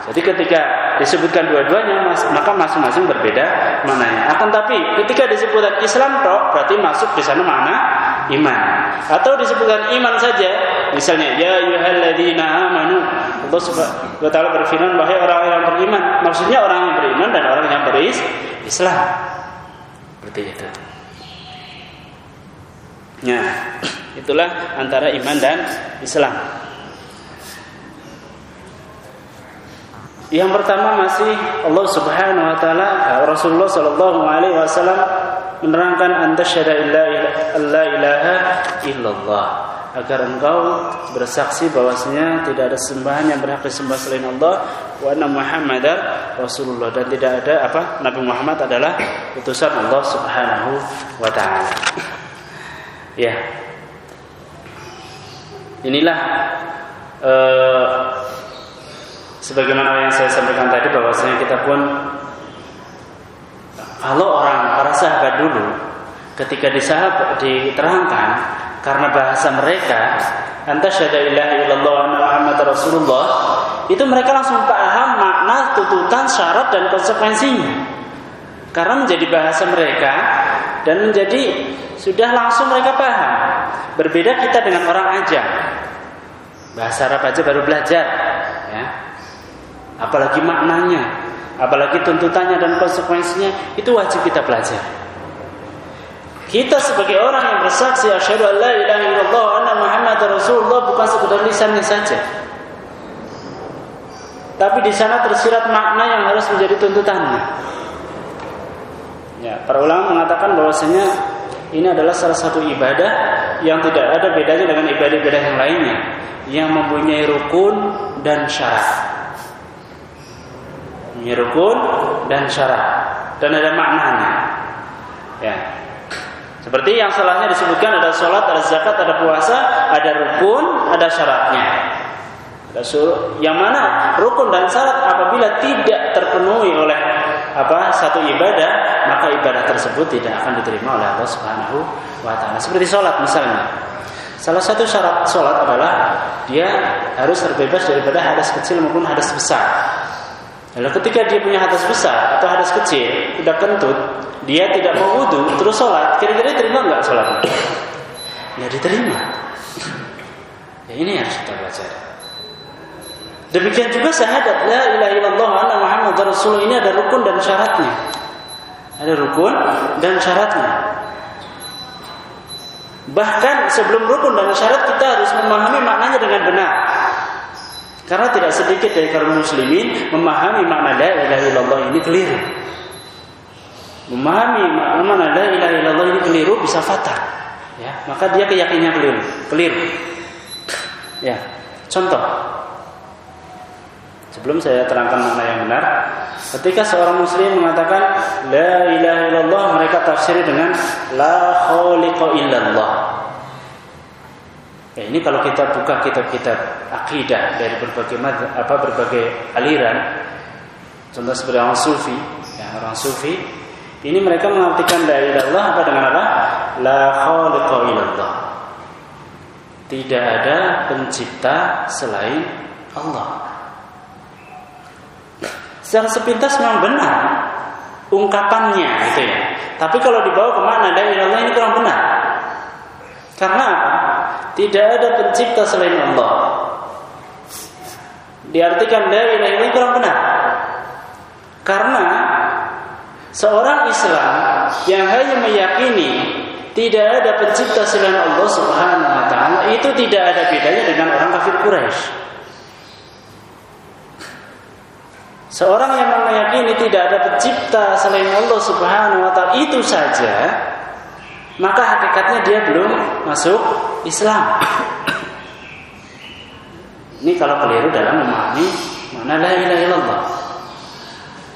Jadi ketika disebutkan dua-duanya maka masing-masing berbeda mananya. Akan tapi ketika disebutkan Islam toh berarti masuk di sana mana iman. Atau disebutkan iman saja, misalnya ya ayyuhalladzina amanu. Allah Subhanahu taala berfirman wahai orang yang beriman. Maksudnya orang yang beriman dan orang yang beris Islam. Seperti itu. Ya, itulah antara iman dan Islam. Yang pertama masih Allah Subhanahu wa taala Rasulullah sallallahu alaihi wasallam menerangkan anta syada illa ilaha illallah agar engkau bersaksi bahwasanya tidak ada sembahan yang berhak disembah selain Allah wa anna Muhammadar Rasulullah dan tidak ada apa Nabi Muhammad adalah utusan Allah Subhanahu wa taala. Ya. Inilah uh, sebagaimana yang saya sampaikan tadi bahwasanya kita pun kalau orang para sahabat dulu ketika disahabat diterangkan karena bahasa mereka anta syada ilaha illallah Muhammad Rasulullah itu mereka langsung paham makna tuntutan syarat dan konsekuensinya. Karena menjadi bahasa mereka dan menjadi sudah langsung mereka paham. Berbeda kita dengan orang aja. Bahasa Arab aja baru belajar apalagi maknanya, apalagi tuntutannya dan konsekuensinya itu wajib kita pelajari. Kita sebagai orang yang bersaksi asyhadu an la ilaha illallah anna Muhammad Rasulullah bukan sekedar lisannya saja. Tapi di sana tersirat makna yang harus menjadi tuntutannya. Ya, para ulama mengatakan bahwasanya ini adalah salah satu ibadah yang tidak ada bedanya dengan ibadah-ibadah yang lainnya yang mempunyai rukun dan syarat. Mempunyai rukun dan syarat dan ada maknanya. Ya. Seperti yang salahnya disebutkan ada sholat, ada zakat, ada puasa, ada rukun, ada syaratnya. Ada suruh, yang mana rukun dan syarat apabila tidak terpenuhi oleh apa satu ibadah, maka ibadah tersebut tidak akan diterima oleh Allah Subhanahu wa taala. Seperti sholat misalnya. Salah satu syarat sholat adalah dia harus terbebas daripada hadas kecil maupun hadas besar. Lalu ketika dia punya hadas besar atau hadas kecil, udah kentut, dia tidak mau wudhu, terus sholat, kira-kira terima nggak sholatnya? <coughs> Ya diterima. Ya ini harus kita baca. Demikian juga syahadat la ilaha illallah anna Muhammad Rasul ini ada rukun dan syaratnya. Ada rukun dan syaratnya. Bahkan sebelum rukun dan syarat kita harus memahami maknanya dengan benar. Karena tidak sedikit dari kaum muslimin memahami makna la ilaha illallah ini keliru. Memahami makna la ilaha illallah ini keliru bisa fatal. Ya, maka dia keyakinannya keliru. Keliru. Ya. Contoh. Sebelum saya terangkan makna yang benar, ketika seorang muslim mengatakan la ilaha illallah mereka tafsir dengan la khaliqa illallah. Ya, ini kalau kita buka kitab-kitab akidah dari berbagai apa berbagai aliran, contoh seperti orang sufi, ya, orang sufi, ini mereka mengartikan la ilallah apa dengan apa? La khaliqa. Tidak ada pencipta selain Allah. Secara sepintas memang benar ungkapannya gitu ya. Tapi kalau dibawa ke mana la ilallah ini kurang benar. Karena apa? Tidak ada pencipta selain Allah. Diartikan dari ini kurang benar. Karena seorang Islam yang hanya meyakini tidak ada pencipta selain Allah Subhanahu wa taala itu tidak ada bedanya dengan orang kafir Quraisy. Seorang yang meyakini tidak ada pencipta selain Allah Subhanahu wa taala itu saja maka hakikatnya dia belum masuk Islam. Ini kalau keliru dalam memahami mana la ilaha illallah.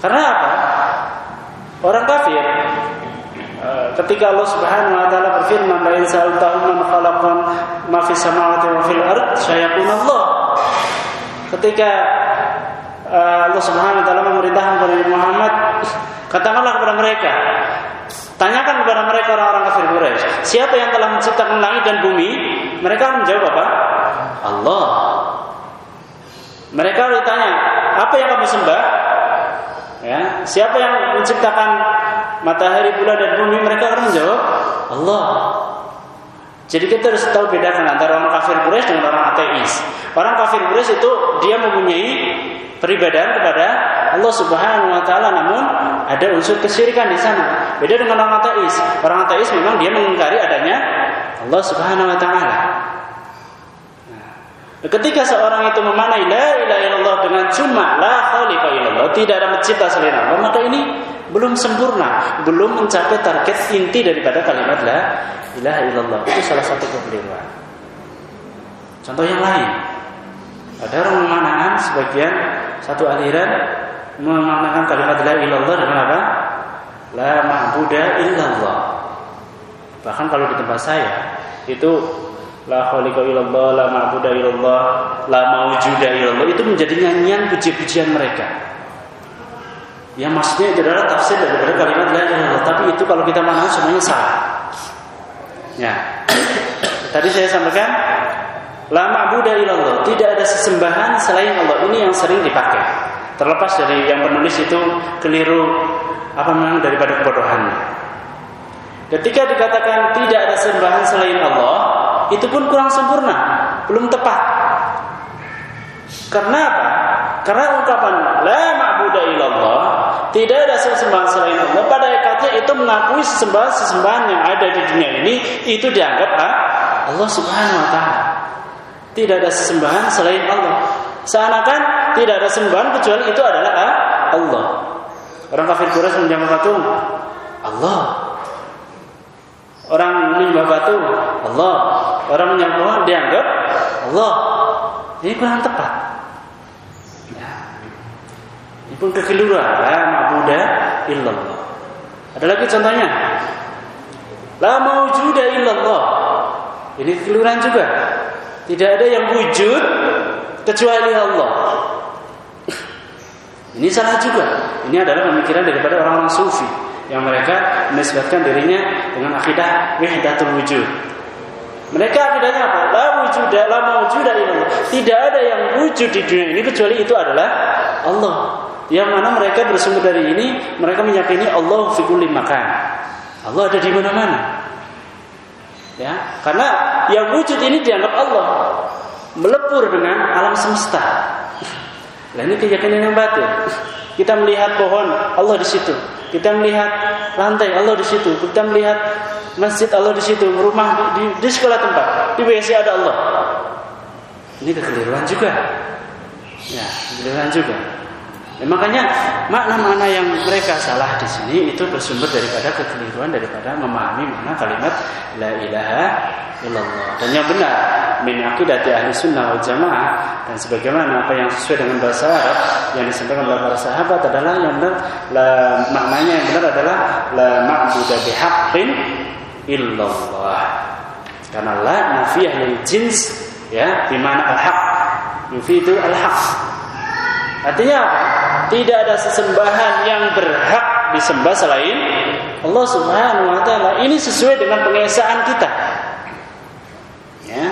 Karena apa? Orang kafir eh, ketika Allah Subhanahu wa taala berfirman la in sa'altahum man khalaqan ma fis samawati wa fil ard Allah. Ketika eh, Allah Subhanahu wa taala memerintahkan kepada Muhammad katakanlah kepada mereka Tanyakan kepada mereka orang-orang kafir Quraisy, siapa yang telah menciptakan langit dan bumi? Mereka menjawab apa? Allah. Mereka ditanya, apa yang kamu sembah? Ya, siapa yang menciptakan matahari, bulan dan bumi? Mereka akan menjawab Allah. Jadi kita harus tahu bedakan antara orang kafir Quraisy dengan orang ateis. Orang kafir Quraisy itu dia mempunyai peribadahan kepada Allah Subhanahu wa taala namun ada unsur kesyirikan di sana. Beda dengan orang ateis. Orang ateis memang dia mengingkari adanya Allah Subhanahu wa taala. Nah, ketika seorang itu memanai la ilaha illallah dengan cuma la khaliqa illallah, tidak ada mencipta selain Allah, maka ini belum sempurna, belum mencapai target inti daripada kalimat la ilaha illallah. Itu salah satu kekeliruan. Contoh yang lain. Ada orang sebagian satu aliran memaknakan kalimat la ilallah dengan apa? La ma'budah illallah. Bahkan kalau di tempat saya itu la khaliqa illallah, la ma'budah illallah, la maujuda illallah itu menjadi nyanyian puji-pujian mereka. Ya maksudnya itu adalah tafsir daripada kalimat la ilallah, tapi itu kalau kita mana semuanya salah. Ya. Tadi saya sampaikan la ma'budah illallah, tidak ada sesembahan selain Allah. Ini yang sering dipakai. Terlepas dari yang penulis itu keliru apa memang daripada kebodohannya. Ketika dikatakan tidak ada sembahan selain Allah, itu pun kurang sempurna, belum tepat. Karena apa? Karena ungkapan la ma'budu illallah, tidak ada sesembahan selain Allah. Pada hakikatnya itu mengakui sesembahan-sesembahan yang ada di dunia ini itu dianggap ah, Allah Subhanahu wa taala. Tidak ada sesembahan selain Allah. Seakan tidak ada sembahan kecuali itu adalah ah, Allah. Orang kafir Quraisy menjawab patung Allah. Orang menyembah batu, Allah. Orang menyembah dianggap Allah. Ini kurang tepat. Ya. Ini pun kekeliruan. La ma'budah illallah. Ada lagi contohnya. La maujuda illallah. Ini kekeliruan juga. Tidak ada yang wujud kecuali Allah. <laughs> Ini salah juga. Ini adalah pemikiran daripada orang-orang sufi yang mereka menisbatkan dirinya dengan akidah wahdatul wujud. Mereka akidahnya apa? La wujud, la mawjuda illallah. Tidak ada yang wujud di dunia ini kecuali itu adalah Allah. Yang mana mereka bersumber dari ini, mereka meyakini Allah fi kulli makan. Allah ada di mana-mana. Ya, karena yang wujud ini dianggap Allah melepur dengan alam semesta. Nah ini keyakinan yang batin. Kita melihat pohon, Allah di situ. Kita melihat lantai, Allah di situ. Kita melihat masjid, Allah di situ. Rumah di, di sekolah tempat, di WC ada Allah. Ini kekeliruan juga. Ya, kekeliruan juga. Ya, makanya makna-makna yang mereka salah di sini itu bersumber daripada kekeliruan daripada memahami makna kalimat la ilaha illallah. Dan yang benar min aqidati ahli sunnah wal jamaah dan sebagaimana apa yang sesuai dengan bahasa Arab yang disampaikan oleh para sahabat adalah yang benar la, maknanya yang benar adalah la ma'budu bihaqqin illallah. Karena la nafiyah lil jins ya di mana al-haq. Yufidu al-haq. Artinya? Tidak ada sesembahan yang berhak disembah selain Allah Subhanahu wa taala. Ini sesuai dengan pengesaan kita. Ya.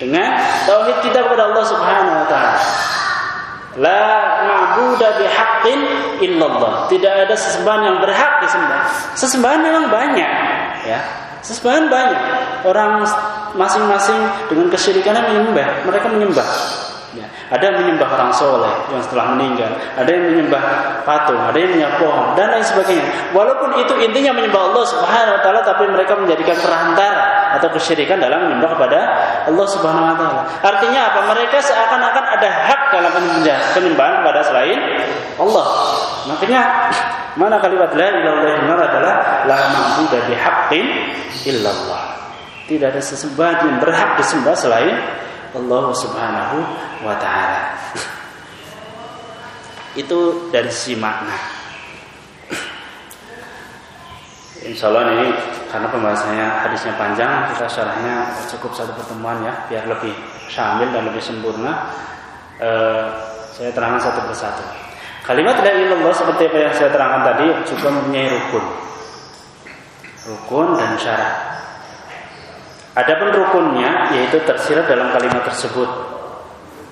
Dengan tauhid kita kepada Allah Subhanahu wa taala. La ma'budu bihaqqin illallah. Tidak ada sesembahan yang berhak disembah. Sesembahan memang banyak, ya. Sesembahan banyak. Orang masing-masing dengan kesyirikannya menyembah, mereka menyembah. Ada yang menyembah orang soleh yang setelah meninggal, ada yang menyembah patung, ada yang menyembah pohon dan lain sebagainya. Walaupun itu intinya menyembah Allah Subhanahu Wa Taala, tapi mereka menjadikan perantara atau kesyirikan dalam menyembah kepada Allah Subhanahu Wa Taala. Artinya apa? Mereka seakan-akan ada hak dalam penyembahan kepada selain Allah. Makanya mana kalimat la ilaha illallah adalah la ma'budu bihaqqin illallah. Tidak ada sesembahan yang berhak disembah selain Allah Subhanahu wa taala. Itu dari sisi makna. Insya Allah ini karena pembahasannya hadisnya panjang, kita syarahnya cukup satu pertemuan ya, biar lebih syamil dan lebih sempurna. Eh, saya terangkan satu persatu. Kalimat la ilallah seperti apa yang saya terangkan tadi juga mempunyai rukun. Rukun dan syarat. Adapun rukunnya yaitu tersirat dalam kalimat tersebut.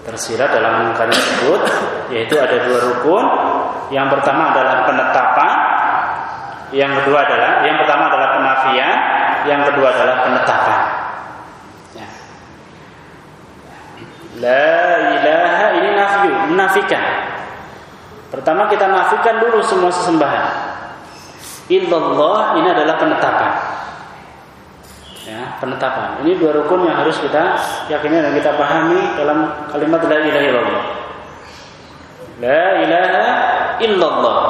Tersirat dalam kalimat tersebut yaitu ada dua rukun. Yang pertama adalah penetapan, yang kedua adalah yang pertama adalah penafian, yang kedua adalah penetapan. Ya. La ilaha ini nafyu, menafikan. Pertama kita nafikan dulu semua sesembahan. Illallah ini adalah penetapan penetapan. Ini dua rukun yang harus kita yakini dan kita pahami dalam kalimat la ilaha illallah. La ilaha illallah.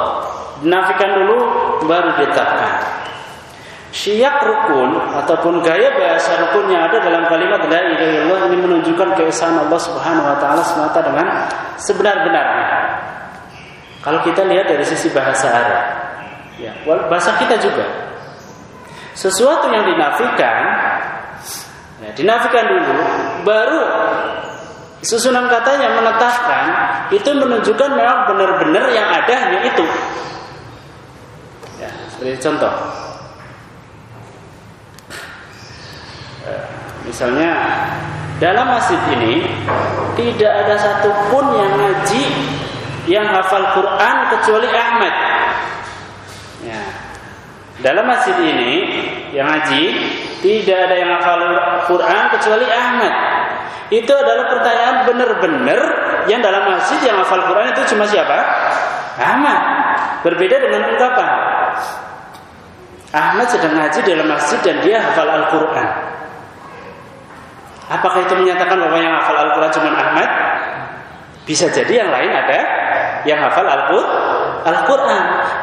Dinafikan dulu baru ditetapkan. Syiak rukun ataupun gaya bahasa rukun yang ada dalam kalimat la ilaha illallah ini menunjukkan keesaan Allah Subhanahu wa taala semata dengan sebenar-benarnya. Kalau kita lihat dari sisi bahasa Arab, ya, bahasa kita juga sesuatu yang dinafikan ya, dinafikan dulu baru susunan katanya menetapkan itu menunjukkan memang benar-benar yang ada hanya itu. Ya, seperti contoh. Eh, misalnya dalam masjid ini tidak ada satupun yang ngaji yang hafal Quran kecuali Ahmad. ya, dalam masjid ini yang ngaji tidak ada yang hafal Quran kecuali Ahmad. Itu adalah pertanyaan benar-benar yang dalam masjid yang hafal Quran itu cuma siapa? Ahmad. Berbeda dengan ungkapan. Ahmad sedang ngaji dalam masjid dan dia hafal Al-Quran. Apakah itu menyatakan bahwa yang hafal Al-Quran cuma Ahmad? Bisa jadi yang lain ada yang hafal Al-Quran.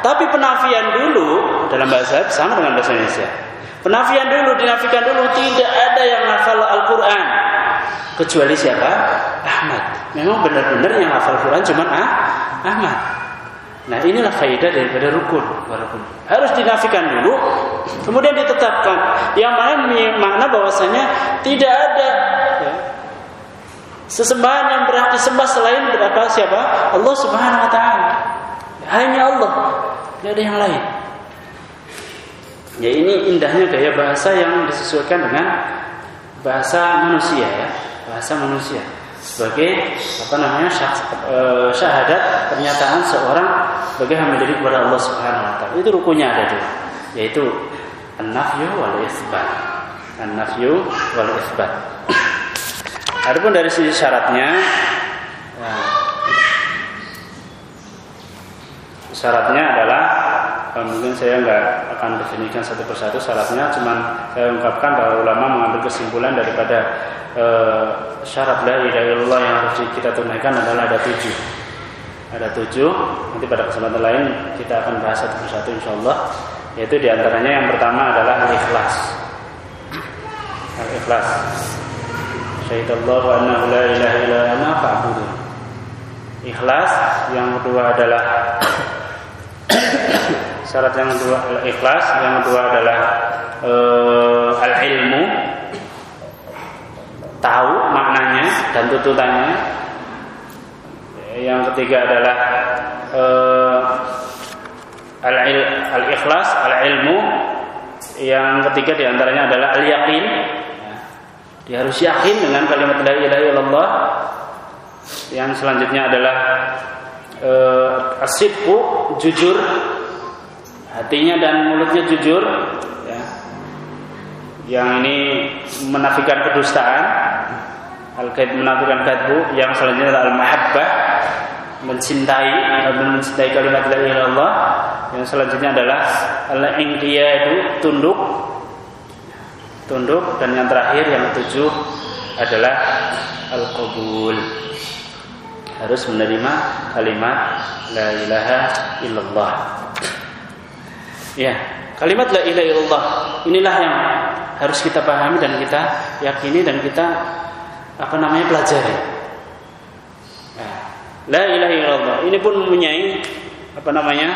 Tapi penafian dulu dalam bahasa sama dengan bahasa Indonesia. Penafian dulu, dinafikan dulu tidak ada yang hafal Al-Qur'an kecuali siapa? Ahmad. Memang benar-benar yang hafal Quran cuma ah, Ahmad. Nah inilah faedah daripada rukun, rukun. Harus dinafikan dulu, kemudian ditetapkan. Yang mana makna bahwasanya tidak ada ya, sesembahan yang berhak disembah selain berapa siapa? Allah Subhanahu Wa Taala. Hanya Allah, tidak ada yang lain. Ya ini indahnya gaya bahasa yang disesuaikan dengan bahasa manusia ya, bahasa manusia sebagai apa namanya eh, syahadat pernyataan seorang sebagai hamba diri kepada Allah Subhanahu wa taala. Itu rukunnya ada dua, yaitu an-nafyu wal isbat. An-nafyu wal isbat. Adapun dari sisi syaratnya ya, syaratnya adalah eh, mungkin saya nggak akan definisikan satu persatu syaratnya, cuman saya ungkapkan bahwa ulama mengambil kesimpulan daripada e, syarat la ilaha illallah yang harus kita tunaikan adalah ada tujuh. Ada tujuh. Nanti pada kesempatan lain kita akan bahas satu persatu insya Allah. Yaitu di antaranya yang pertama adalah al-ikhlas. Al-ikhlas. Syahidallahu annahu la ilaha illa ana fa'budu. Ikhlas. Yang kedua adalah Syarat yang kedua adalah ikhlas, yang kedua adalah uh, al-ilmu, tahu maknanya dan tuntutannya. Yang ketiga adalah uh, al-ikhlas, al-ilmu. Yang ketiga di antaranya adalah al-yakin. Dia harus yakin dengan kalimat la ilaha illallah. Yang selanjutnya adalah uh, asidku, jujur. Hatinya dan mulutnya jujur ya. yang ini menafikan kedustaan. Al-kaid menafikan kadbu yang selanjutnya adalah al-mahabbah. Mencintai mencintai kalimat la illallah. Yang selanjutnya adalah al-inqiyadu tunduk. Tunduk. Dan yang terakhir yang ketujuh adalah al-qabul harus menerima kalimat la ilaha illallah Ya, kalimat la ilaha illallah inilah yang harus kita pahami dan kita yakini dan kita apa namanya pelajari. Ya. La ilaha illallah ini pun mempunyai apa namanya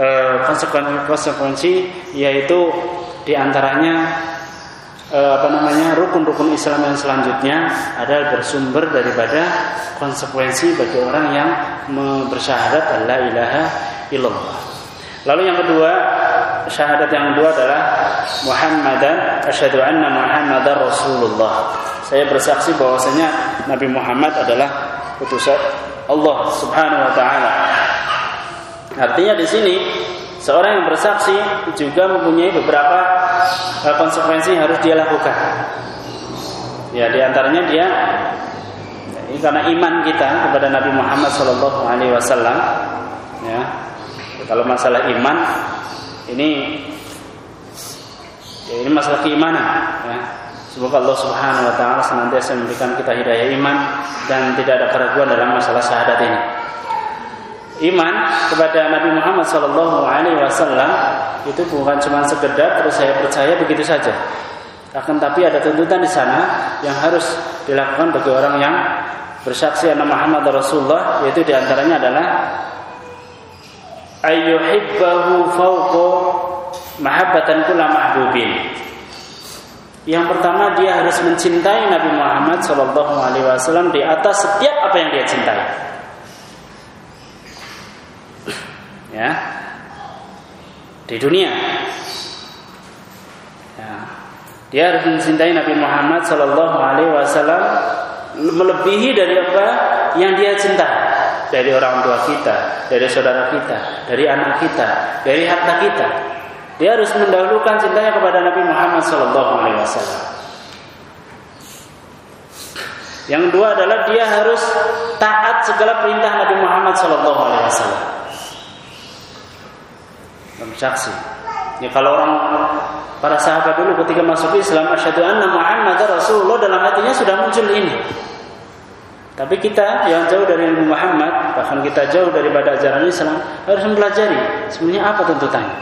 eh, konsekuensi konsekuensi yaitu di antaranya apa namanya rukun-rukun Islam yang selanjutnya adalah bersumber daripada konsekuensi bagi orang yang bersyahadat la ilaha illallah. Lalu yang kedua, syahadat yang kedua adalah Muhammadan asyhadu anna Muhammadar Rasulullah. Saya bersaksi bahwasanya Nabi Muhammad adalah utusan Allah Subhanahu wa taala. Artinya di sini seorang yang bersaksi juga mempunyai beberapa eh, konsekuensi yang harus dia lakukan. Ya, di antaranya dia karena iman kita kepada Nabi Muhammad sallallahu alaihi wasallam ya kalau masalah iman ini ya ini masalah keimanan ya. Semoga Allah Subhanahu wa taala senantiasa memberikan kita hidayah iman dan tidak ada keraguan dalam masalah syahadat ini. Iman kepada Nabi Muhammad sallallahu alaihi wasallam itu bukan cuma sekedar terus saya percaya begitu saja. Akan tapi ada tuntutan di sana yang harus dilakukan bagi orang yang bersaksi Nabi Muhammad Rasulullah yaitu di antaranya adalah ayyuhibbahu fawqa mahabbatan kula mahbubin. Yang pertama dia harus mencintai Nabi Muhammad Shallallahu Wasallam di atas setiap apa yang dia cintai. Ya, di dunia. Ya. Dia harus mencintai Nabi Muhammad Shallallahu Alaihi Wasallam melebihi dari apa yang dia cintai dari orang tua kita, dari saudara kita, dari anak kita, dari harta kita. Dia harus mendahulukan cintanya kepada Nabi Muhammad SAW. Yang kedua adalah dia harus taat segala perintah Nabi Muhammad SAW. Saksi. Ya kalau orang para sahabat dulu ketika masuk Islam asyhadu anna Muhammad Rasulullah dalam hatinya sudah muncul ini. Tapi kita yang jauh dari Nabi Muhammad, bahkan kita jauh daripada ajaran Islam, harus mempelajari sebenarnya apa tuntutannya.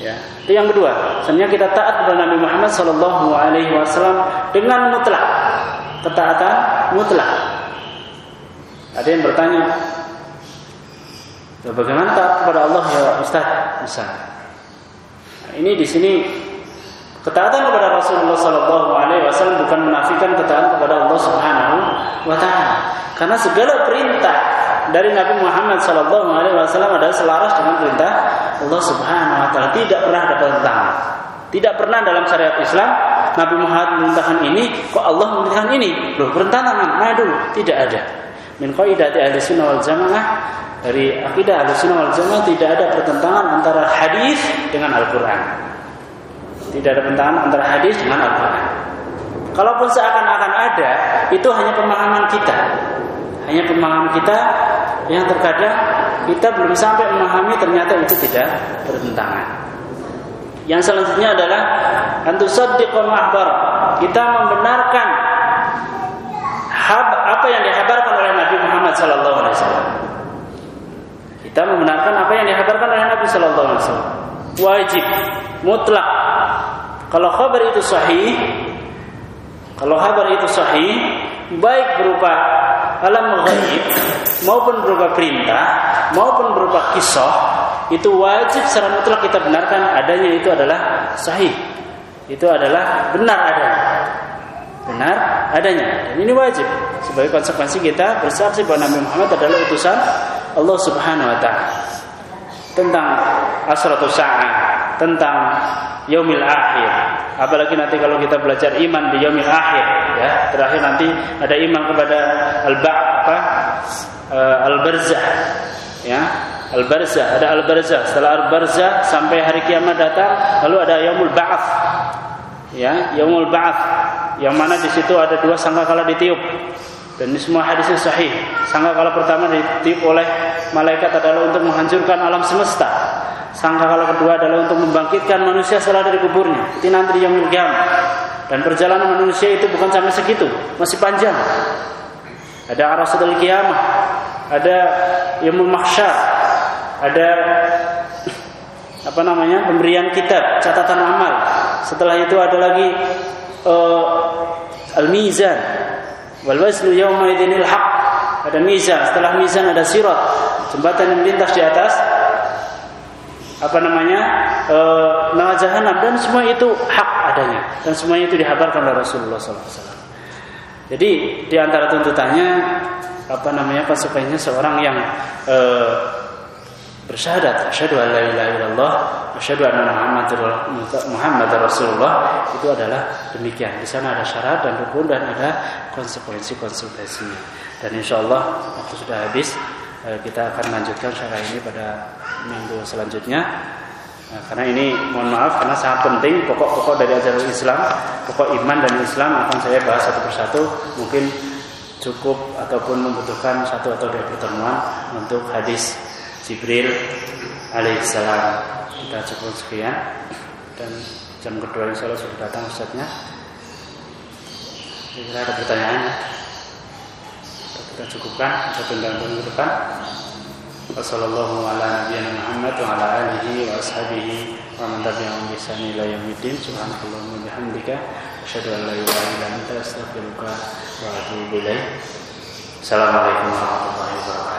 Ya, itu yang kedua. Sebenarnya kita taat kepada Nabi Muhammad Shallallahu Alaihi Wasallam dengan mutlak, ketaatan mutlak. Ada yang bertanya, bagaimana taat kepada Allah ya Ustaz? Bisa. Nah, ini di sini ketaatan kepada Rasulullah Shallallahu Alaihi Wasallam bukan menafikan ketaatan kepada Allah Subhanahu Wa Taala, karena segala perintah dari Nabi Muhammad Shallallahu Alaihi Wasallam adalah selaras dengan perintah Allah Subhanahu Wa Taala. Tidak pernah ada pertentangan. Tidak pernah dalam syariat Islam Nabi Muhammad memerintahkan ini, kok Allah memerintahkan ini? Loh, pertentangan mana dulu? Tidak ada. Min qaidati ahli sunnah wal jamaah dari akidah ahli sunnah wal jamaah tidak ada pertentangan antara hadis dengan Al-Quran. Tidak ada pertentangan antara hadis dengan Al-Quran. Kalaupun seakan-akan ada, itu hanya pemahaman kita. Hanya pemahaman kita yang terkadang kita belum sampai memahami ternyata itu tidak bertentangan. Yang selanjutnya adalah antusaddiqu ma'bar. Kita membenarkan apa yang dihabarkan Muhammad sallallahu alaihi wasallam. Kita membenarkan apa yang dihabarkan oleh Nabi sallallahu alaihi wasallam. Wajib, mutlak. Kalau kabar itu sahih, kalau kabar itu sahih, baik berupa alam ghaib maupun berupa perintah maupun berupa kisah itu wajib secara mutlak kita benarkan adanya itu adalah sahih itu adalah benar adanya benar adanya. Dan ini wajib. Sebagai konsekuensi kita bersaksi bahwa Nabi Muhammad adalah utusan Allah Subhanahu wa taala. Tentang asratus sa'ah tentang yaumil akhir. Apalagi nanti kalau kita belajar iman di yaumil akhir ya terakhir nanti ada iman kepada al ba apa? Uh, al barzah ya. Al barzah ada al barzah setelah al barzah sampai hari kiamat datang lalu ada yaumul ba'ats ya yaumul ba'ats yang mana di situ ada dua sangkakala ditiup dan ini semua hadisnya sahih sangkakala pertama ditiup oleh malaikat adalah untuk menghancurkan alam semesta Sangkakala kedua adalah untuk membangkitkan manusia setelah dari kuburnya. Itu nanti yang kiamat. Dan perjalanan manusia itu bukan sampai segitu, masih panjang. Ada arasatul kiamah, ada yaumul mahsyar, ada apa namanya? pemberian kitab, catatan amal. Setelah itu ada lagi uh, al-mizan. Wal waznu yawma idinil haq. Ada mizan, setelah mizan ada sirat, jembatan yang melintas di atas apa namanya e, nama jahanam dan semua itu hak adanya dan semuanya itu dihabarkan oleh Rasulullah SAW. Jadi di antara tuntutannya apa namanya konsekuensinya seorang yang e, bersyahadat asyhadu an la ilaha illallah asyhadu anna muhammadar muhammad rasulullah itu adalah demikian di sana ada syarat dan rukun dan ada konsekuensi-konsekuensinya dan insya Allah waktu sudah habis e, kita akan lanjutkan syarah ini pada minggu selanjutnya. Nah, karena ini mohon maaf karena sangat penting pokok-pokok dari ajaran Islam, pokok iman dan Islam akan saya bahas satu persatu. Mungkin cukup ataupun membutuhkan satu atau dua pertemuan untuk hadis Jibril alaihissalam. Kita cukup sekian. Dan jam kedua insya Allah sudah datang ustadznya kira ada pertanyaannya kita, kita cukupkan untuk tentang penutupan wassalamualaikum warahmatullahi wabarakatuh. Wa ala alihi wa ashabihi wa man tabi'ahum bi ihsani ila yaumiddin. Subhanallahi wa bihamdika asyhadu an la ilaha illa anta assalamualaikum warahmatullahi wabarakatuh.